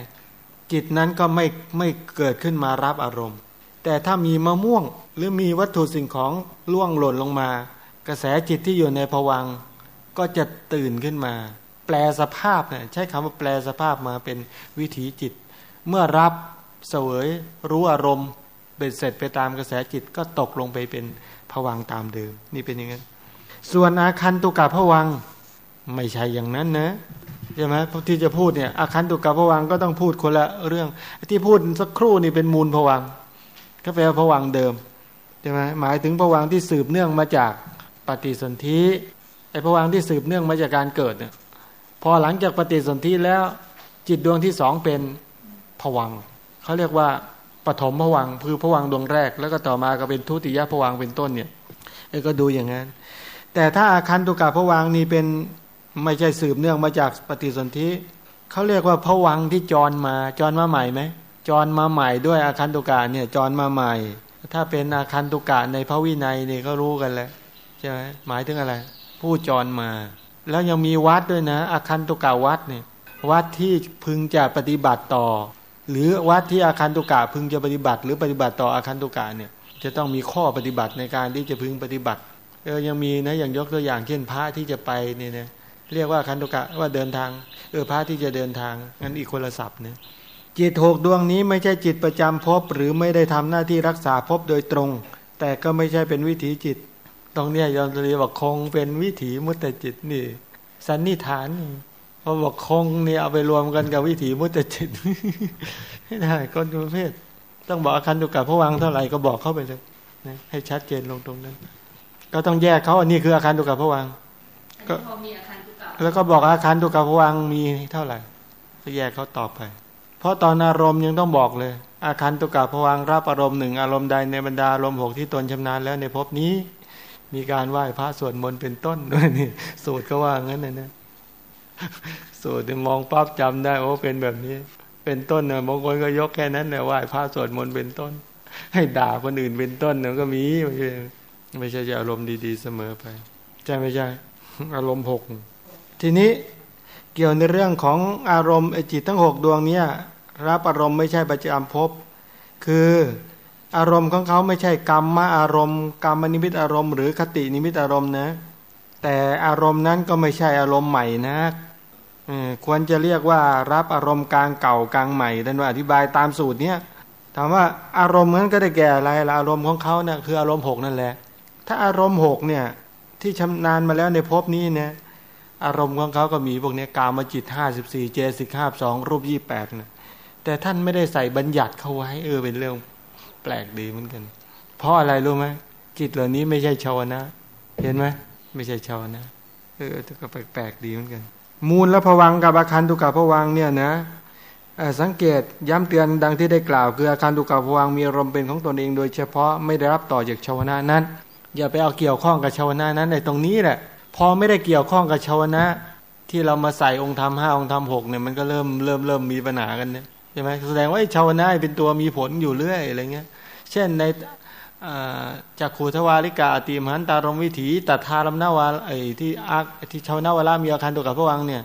จิตนั้นก็ไม่ไม่เกิดขึ้นมารับอารมณ์ แต่ถ้ามีมะม่วงหรือมีวัตถุสิ่งของล่วงหล่นลงมา กระแสจิตที่อยู่ในผวังก็จะตื่นขึ้นมา แปลสภาพเนี่ยใช้คำว่าแปลสภาพมาเป็นวิถีจิต เมื่อรับ เสวยรู้อารมณ์เป็นเสร็จไปตามกระแสจิตก็ตกลงไปเป็นผวังตามเดิม นี่เป็นอย่างนั้น ส่วนอาคันตุกะผวังไม่ใช่อย่างนั้นนะใช่ไหมที่จะพูดเนี่ยอาคันตุกับผวังก็ต้องพูดคนละเรื่อง ที่พูดสักครู่นี่เป็นมูลผวังก็แปลว่าผวังเดิมใช่ไหมหมายถึงผวังที่สืบเนื่องมาจากปฏิสนธิไอ้ผวังที่สืบเนื่องมาจากการเกิดเนี่ยพอหลังจากปฏิสนธิแล้วจิตดวงที่สองเป็นผวัง เขาเรียกว่าปฐมผวังคือผวังดวงแรก แล้วก็ต่อมาก็เป็นทุติยผวังเป็นต้นเนี่ยไอ้ก็ดูอย่างนั้น แต่ถ้าอาคันตุกะผวังนี่เป็นไม่ใช่สืบเนื่องมาจากปฏิสนธิเขาเรียกว่าผวังที่จรมาจรมาใหม่ไหมจรมาใหม่ด้วยอาคันตุกะเนี่ยจรมาใหม่ ถ้าเป็นอาคันตุกะในพระวินัยนี่ก็รู้กันแล้วใช่ไหมหมายถึงอะไร ผู้จรมา แล้วยังมีวัดด้วยนะอาคันตุกะวัดเนี่ยวัดที่พึงจะปฏิบัติต่อ หรือวัดที่อาคันตุกะพึงจะปฏิบัติ หรือปฏิบัติต่ออาคันตุกะเนี่ยจะต้องมีข้อปฏิบัติในการที่จะพึงปฏิบัติเออยังมีนะอย่างยกตัวอย่างเช่นพระที่จะไปเนี่ยนะเรียกว่าคันตุกะว่าเดินทางเออพระที่จะเดินทางงั้นอีกคนละศัพท์เนี่ยจิตหกดวงนี้ไม่ใช่จิตประจำภพหรือไม่ได้ทำหน้าที่รักษาภพโดยตรง แต่ก็ไม่ใช่เป็นวิถีจิต ตรงเนี้ยยอมเรียกคงเป็นวิถีมุตตจิตนี่ สันนิฐานนี่ พอบอกคงเนี่ยเอาไปรวมกันกับวิถีมุตตจิตไม่ได้คนประเภท ต้องบอกอาคันตุกะพระวังเท่าไหร่ก็บอกเข้าไปเลยนะให้ชัดเจนลงตรงนั้น ก็ต้องแยกเขาอันนี้คืออาคารตุกะพระวังก็พอมีอาคารตุกะแล้วก็บอกอาคารตุกะพวังมีเท่าไหร่จะแยกเขาตอบไป เพราะตอนอารมณ์ยังต้องบอกเลย อาคารตุกะพวังรับอารมณ์หนึ่งอารมณ์ใดในบรรดาอารมณ์หกที่ตนชำนาญแล้วในภพนี้ มีการไหว้พระสวดมนต์เป็นต้นด้วยนี่สูตรก็ว่างั้นนะนะ สูตรมองปั๊บจำได้โอ้เป็นแบบนี้ เป็นต้นเนี่ยบางคนก็ยกแค่นั้นเนี่ยไหว้พระสวดมนต์เป็นต้น ให้ด่าคนอื่นเป็นต้นเนี่ยก็มีไม่ใช่ไม่ใช่จะอารมณ์ดีๆเสมอไปใช่ไม่ใช่อารมณ์หกทีนี้เกี่ยวในเรื่องของอารมณ์จิตทั้งหกดวงเนี้ยรับอารมณ์ไม่ใช่ประจำภพคืออารมณ์ของเขาไม่ใช่กรรมมาอารมณ์กรรมนิมิตอารมณ์หรือคตินิมิตอารมณ์นะ แต่อารมณ์นั้นก็ไม่ใช่อารมณ์ใหม่นะ ควรจะเรียกว่ารับอารมณ์กลางเก่ากลางใหม่ท่านว่าอธิบายตามสูตรเนี้ยถามว่าอารมณ์นั้นก็ได้แก่อะไรละอารมณ์ของเขาเนี่ยคืออารมณ์หกนั่นแหละ ถ้าอารมณ์หกเนี่ยที่ชำนาญมาแล้วในภพนี้เนี่ยอารมณ์ของเขาก็มีพวกนี้กามจิตห้าสิบสี่เจสิกห้าสองรูปยี่แปดนะแต่ท่านไม่ได้ใส่บัญญัติเข้าไว้เออเป็นเรื่องแปลกดีเหมือนกัน เพราะอะไรรู้ไหมจิตเหล่านี้ไม่ใช่ชาวนะ เห็นไหมไม่ใช่ชาวนะเออก็แปลกๆดีเหมือนกัน มูลและผวังกับอาคารตุกะผวังเนี่ยนะสังเกตย้ำเตือนดังที่ได้กล่าว คืออาคารตุกะผวังมีอารมณ์เป็นของตนเอง โดยเฉพาะไม่ได้รับต่อจากชาวนะนั้น อย่าไปเอาเกี่ยวข้องกับชาวนะนั้นในตรงนี้แหละพอไม่ได้เกี่ยวข้องกับชาวนะที่เรามาใส่องค์ธรรมห้าองค์ธรรมหกเนี่ยมันก็เริ่มเริ่มเริ่มมีปัญหากันเนี่ยใช่ไหมแสดงว่าชาวนะเป็นตัวมีผลอยู่เรื่อยอะไรเงี้ย เช่นใน จากขูทวาริกาติมหันตารมวิถีตัทารมนาวาไอ้ที่อักที่ชาวนาวารามีอาคารตัวกับพระวังเนี่ย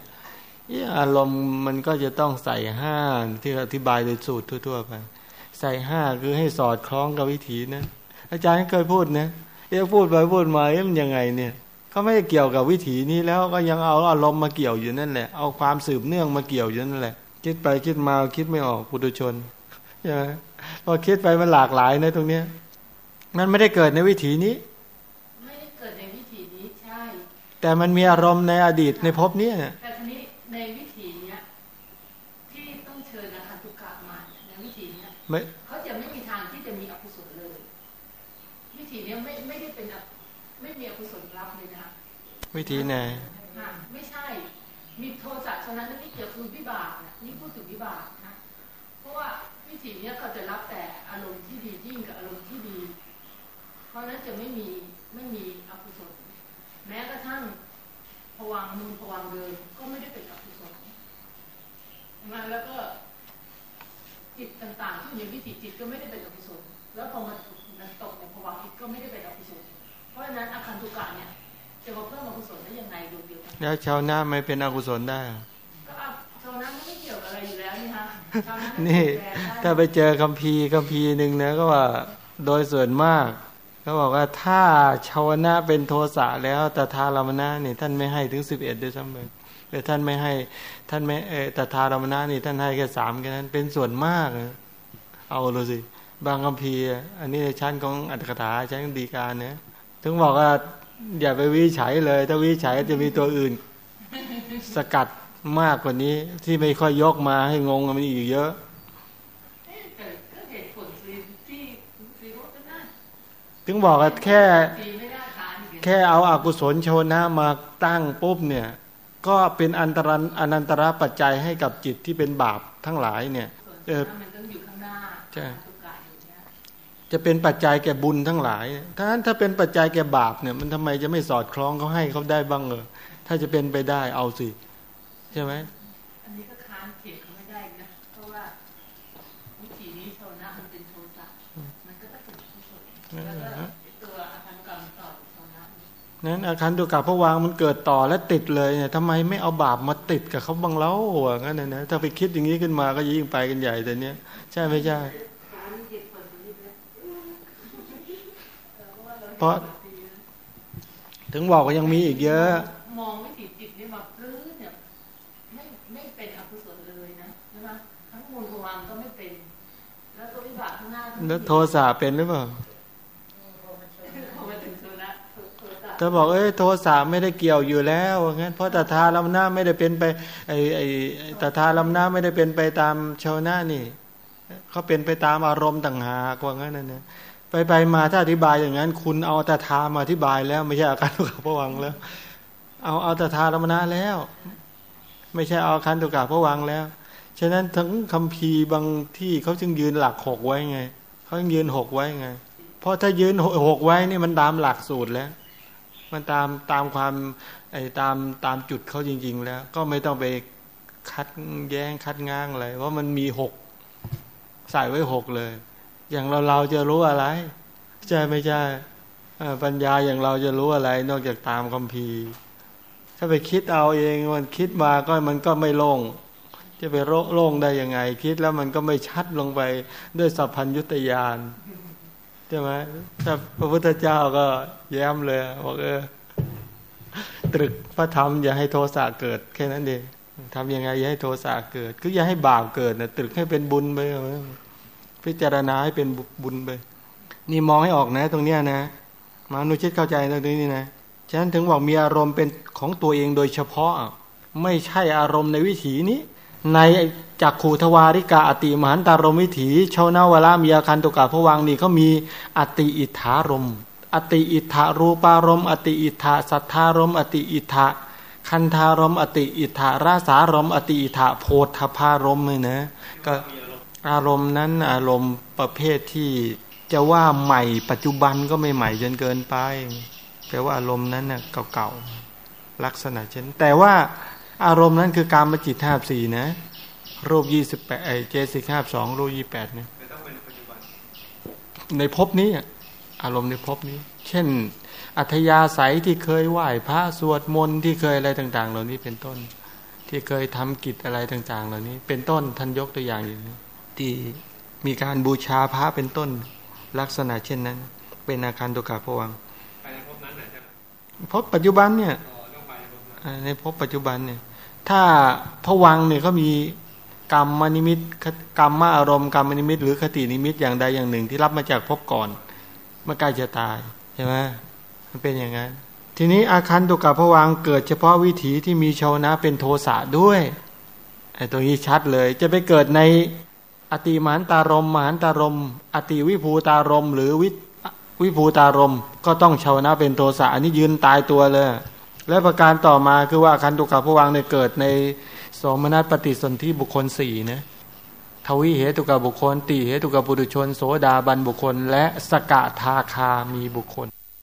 อารมณ์มันก็จะต้องใส่ห้าที่อธิบายโดยสูตรทั่ว ๆ ไป ใส่ห้าคือให้สอดคล้องกับวิถีนะอาจารย์เคยพูดนะเอ๊ะพูดไปพูดมาเอ๊ะมันยังไงเนี่ยเขาไม่เกี่ยวกับวิถีนี้แล้วก็ยังเอาอารมณ์มาเกี่ยวอยู่นั่นแหละเอาความสืบเนื่องมาเกี่ยวอยู่นั่นแหละ คิดไปคิดมาคิดไม่ออกปุถุชนใช่ไหมพอคิดไปมันหลากหลายนะตรงเนี้ย มันไม่ได้เกิดในวิถีนี้ ไม่ได้เกิดในวิถีนี้ใช่ แต่มันมีอารมณ์ในอดีตในภพนี้แต่ทีนี้ในวิถีเนี้ยที่ต้องเชิญนะคะทุกกะมาในวิถีเนี้ยเขาจะไม่มีทางที่จะมีอกุศลเลย วิถีเนี้ยไม่ไม่ได้เป็นไม่มีอกุศลรับเลยนะวิธีไหนไม่ใช่ มีโทสะฉะนั้นนี่เกี่ยวคือวิบากนี่พูดถึงวิบากนะเพราะว่าวิถีเนี้ยเขาจะรับแต่อารมณ์ที่ดียิ่งกับอารมณ์ที่ดีราะนั้นจะไม่มีไม่มีอกุศลแม้กระทั่งผ วังมูลผวังเดิมก็ไม่ได้เป็นอกุศลมาแล้วก็จิตต่างๆที่อยู่ในวิถีจิตก็ไม่ได้เป็นอกุศลแล้วพอมันมันตกในผวังจิตก็ไม่ได้เป็นอกุศลเพราะฉะนั้นอาคันตุกะเนี่ยจะมาเพิ่มอกุศลได้ยังไงดูเดียวแล้วชาวนาไม่เป็นอกุศลได้ก็ชาวนาไม่เกี่ยวกับอะไรอยู่แล้วนี่ฮะนี่ถ้าไปเจอคัมภีร์คัมภีร์หนึ่งนะก็ว่าโดยส่วนมาก เขาบอกว่าถ้าชาวนะเป็นโทสะแล้วต่ทารมนะนี่ท่านไม่ให้ถึงสิบเอ็ดด้วยซ้ำไปแต่ท่านไม่ให้ท่านไม่เอแต่ทารมนะนี่ท่านให้แค่สามแค่นั้นเป็นส่วนมาก เอาเลยสิบางคำพีอันนี้ชั้นของอัตถกถาชั้นดีการเนี่ยถึงบอกว่าอย่าไปวิจัยเลย ถ้าวิจัยจะมีตัวอื่น สกัดมากกว่านี้ที่ไม่ค่อยยกมาให้งงมันอีกเยอะ ถึงบอกว่าแค่ แค่เอาอากุศลโชนะมาตั้งปุ๊บเนี่ย ก็เป็นอันตรันอนันตระปัจจัยให้กับจิตที่เป็นบาปทั้งหลายเนี่ยเออใช่จะเป็นปัจจัยแก่บุญทั้งหลาย ถ้านั้นถ้าเป็นปัจจัยแก่บาปเนี่ย มันทำไมจะไม่สอดคล้องเขาให้เขาได้บ้างเออถ้าจะเป็นไปได้เอาสิ ใช่ไหมอันนี้ก็ค้านเถียงเขาไม่ได้นะเพราะว่าวิธีนี้โทนะมันเป็นโทสะมันก็ต้องเป็นกุศล นั้นอาคารตัวกับพระวางมันเกิดต่อและติดเลยเนี่ยทำไมไม่เอาบาปมาติดกับเขาบ้างเล่างั้นนะถ้าไปคิดอย่างนี้ขึ้นมาก็ยิ่งไปกันใหญ่แต่เนี้ยใช่ไม่ใช่เพราะถึงบอกว่ายังมีอีกเยอะ มองไม่ติดจิตนี่แบบรื้อเนี่ยไม่ไม่เป็นอกุศลเลยนะใช่ไหมทั้งมูลพวังก็ไม่เป็น แล้วตัววิบากข้างหน้าแล้วโทสะเป็นหรือเปล่า ถ้าบอกเอ้ยโทสะไม่ได้เกี่ยวอยู่แล้วงั้นเพราะตถาลำหน้าไม่ได้เป็นไปไอไอตถาลำหน้าไม่ได้เป็นไปตามชาวนานี่เขาเป็นไปตามอารมณ์ต่างหากว่างั้นนะไปไปมาถ้าอธิบายอย่างนั้น คุณเอาตถามาอธิบายแล้ว ไม่ใช่อาการขับพวังแล้ว เอาเอาตถารมณะแล้ว ไม่ใช่เอาคันตุกะพระวังแล้วฉะนั้นทั้งคำพีบางที่เขาจึงยืนหลักหกไว้ไงเขายืนหกไว้ไง เพราะถ้ายืนหกไว้นี่มันตามหลักสูตรแล้ว มันตามตามความไอ้ตามตามจุดเขาจริง ๆ แล้ว ก็ไม่ต้องไปคัดแย้งคัดง้างอะไรเพราะมันมีหกใส่ไว้หกเลย อย่างเราเราจะรู้อะไร ใช่ไม่ใช่ปัญญาอย่างเราจะรู้อะไร นอกจากตามคำพีถ้าไปคิดเอาเองมันคิดมาก็มันก็ไม่โล่งจะไปโล่งได้ยังไง คิดแล้วมันก็ไม่ชัดลงไปด้วยสัพพัญยุตยาน ใช่ไหมถ้าพระพุทธเจ้าก็แย้มเลยบอกเออตรึกพระธรรมอย่าให้โทสะเกิด แค่นั้นเองทำยังไงอย่าให้โทสะเกิด คืออย่าให้บาปเกิดนะตรึกให้เป็นบุญไปพิจารณาให้เป็นบุญไปนี่มองให้ออกนะ ตรงเนี้ยนะ มานุชิตเข้าใจตรงนี้นะฉะนั้นถึงบอกมีอารมณ์เป็นของตัวเองโดยเฉพาะ ไม่ใช่อารมณ์ในวิถีนี้ ใน จักขูทวาริกาอติมหันตารมวิถีชาวนาวลามีอาคันตุกะพวังนี่เขามีอติอิทธารม อติอิทธารูปารม อติอิทธาสัทธารม อติอิทธาคันธารม อติอิทธาราสารม อติอิทธาโพธพารมเลยนะก็อารมณ์นั้นอารมณ์ประเภทที่จะว่าใหม่ปัจจุบันก็ไม่ใหม่จนเกินไปแปลว่าอารมณ์นั้นน่ะเก่าๆลักษณะเช่นแต่ว่าอารมณ์นั้นคือการมจิตห้าสี่นะ รูปยี่สิบแปดไอเจสิกห้าสองรูปยี่แปดเนี่ยในภพนี้อารมณ์ในภพนี้ เช่น อัธยาศัยที่เคยไหว้พระสวดมนต์ที่เคยอะไรต่าง ๆ เหล่านี้เป็นต้น ที่เคยทำกิจอะไรต่าง ๆ เหล่านี้ เป็นต้นท่านยกตัวอย่างอย่างนี้ที่มีการบูชาพระเป็นต้น ลักษณะเช่นนั้น เป็นอาคารตุกะพวังพบปัจจุบันเนี่ยในพบปัจจุบันเนี่ย ถ้าพวังเนี่ยเขามี กรรมนิมิตกรรมมาอารมณ์กรรมนิมิต หรือคตินิมิตอย่างใดอย่างหนึ่ง ที่รับมาจากพบก่อน เมื่อใกล้จะตายใช่ไหมมันเป็นอย่างนั้น ทีนี้อาคันตุกะพวังเกิดเฉพาะวิถีที่มีชาวนะเป็นโทสะด้วยไอ้ตรงนี้ชัดเลย จะไปเกิดในอติมานตารมมานตารม อติวิภูตารม หรือวิวิภูตารม ก็ต้องชาวนะเป็นโทสะอันนี้ยืนตายตัวเลย และประการต่อมาคือว่าคันตุกะพวังเนี่ยเกิดใน มนัตปฏิสนธิบุคคลสี่นะทวิเหตุกะบุคคล ตีเหตุกะบุถุชน โสดาบันบุคคล และสกะทาคามีบุคคล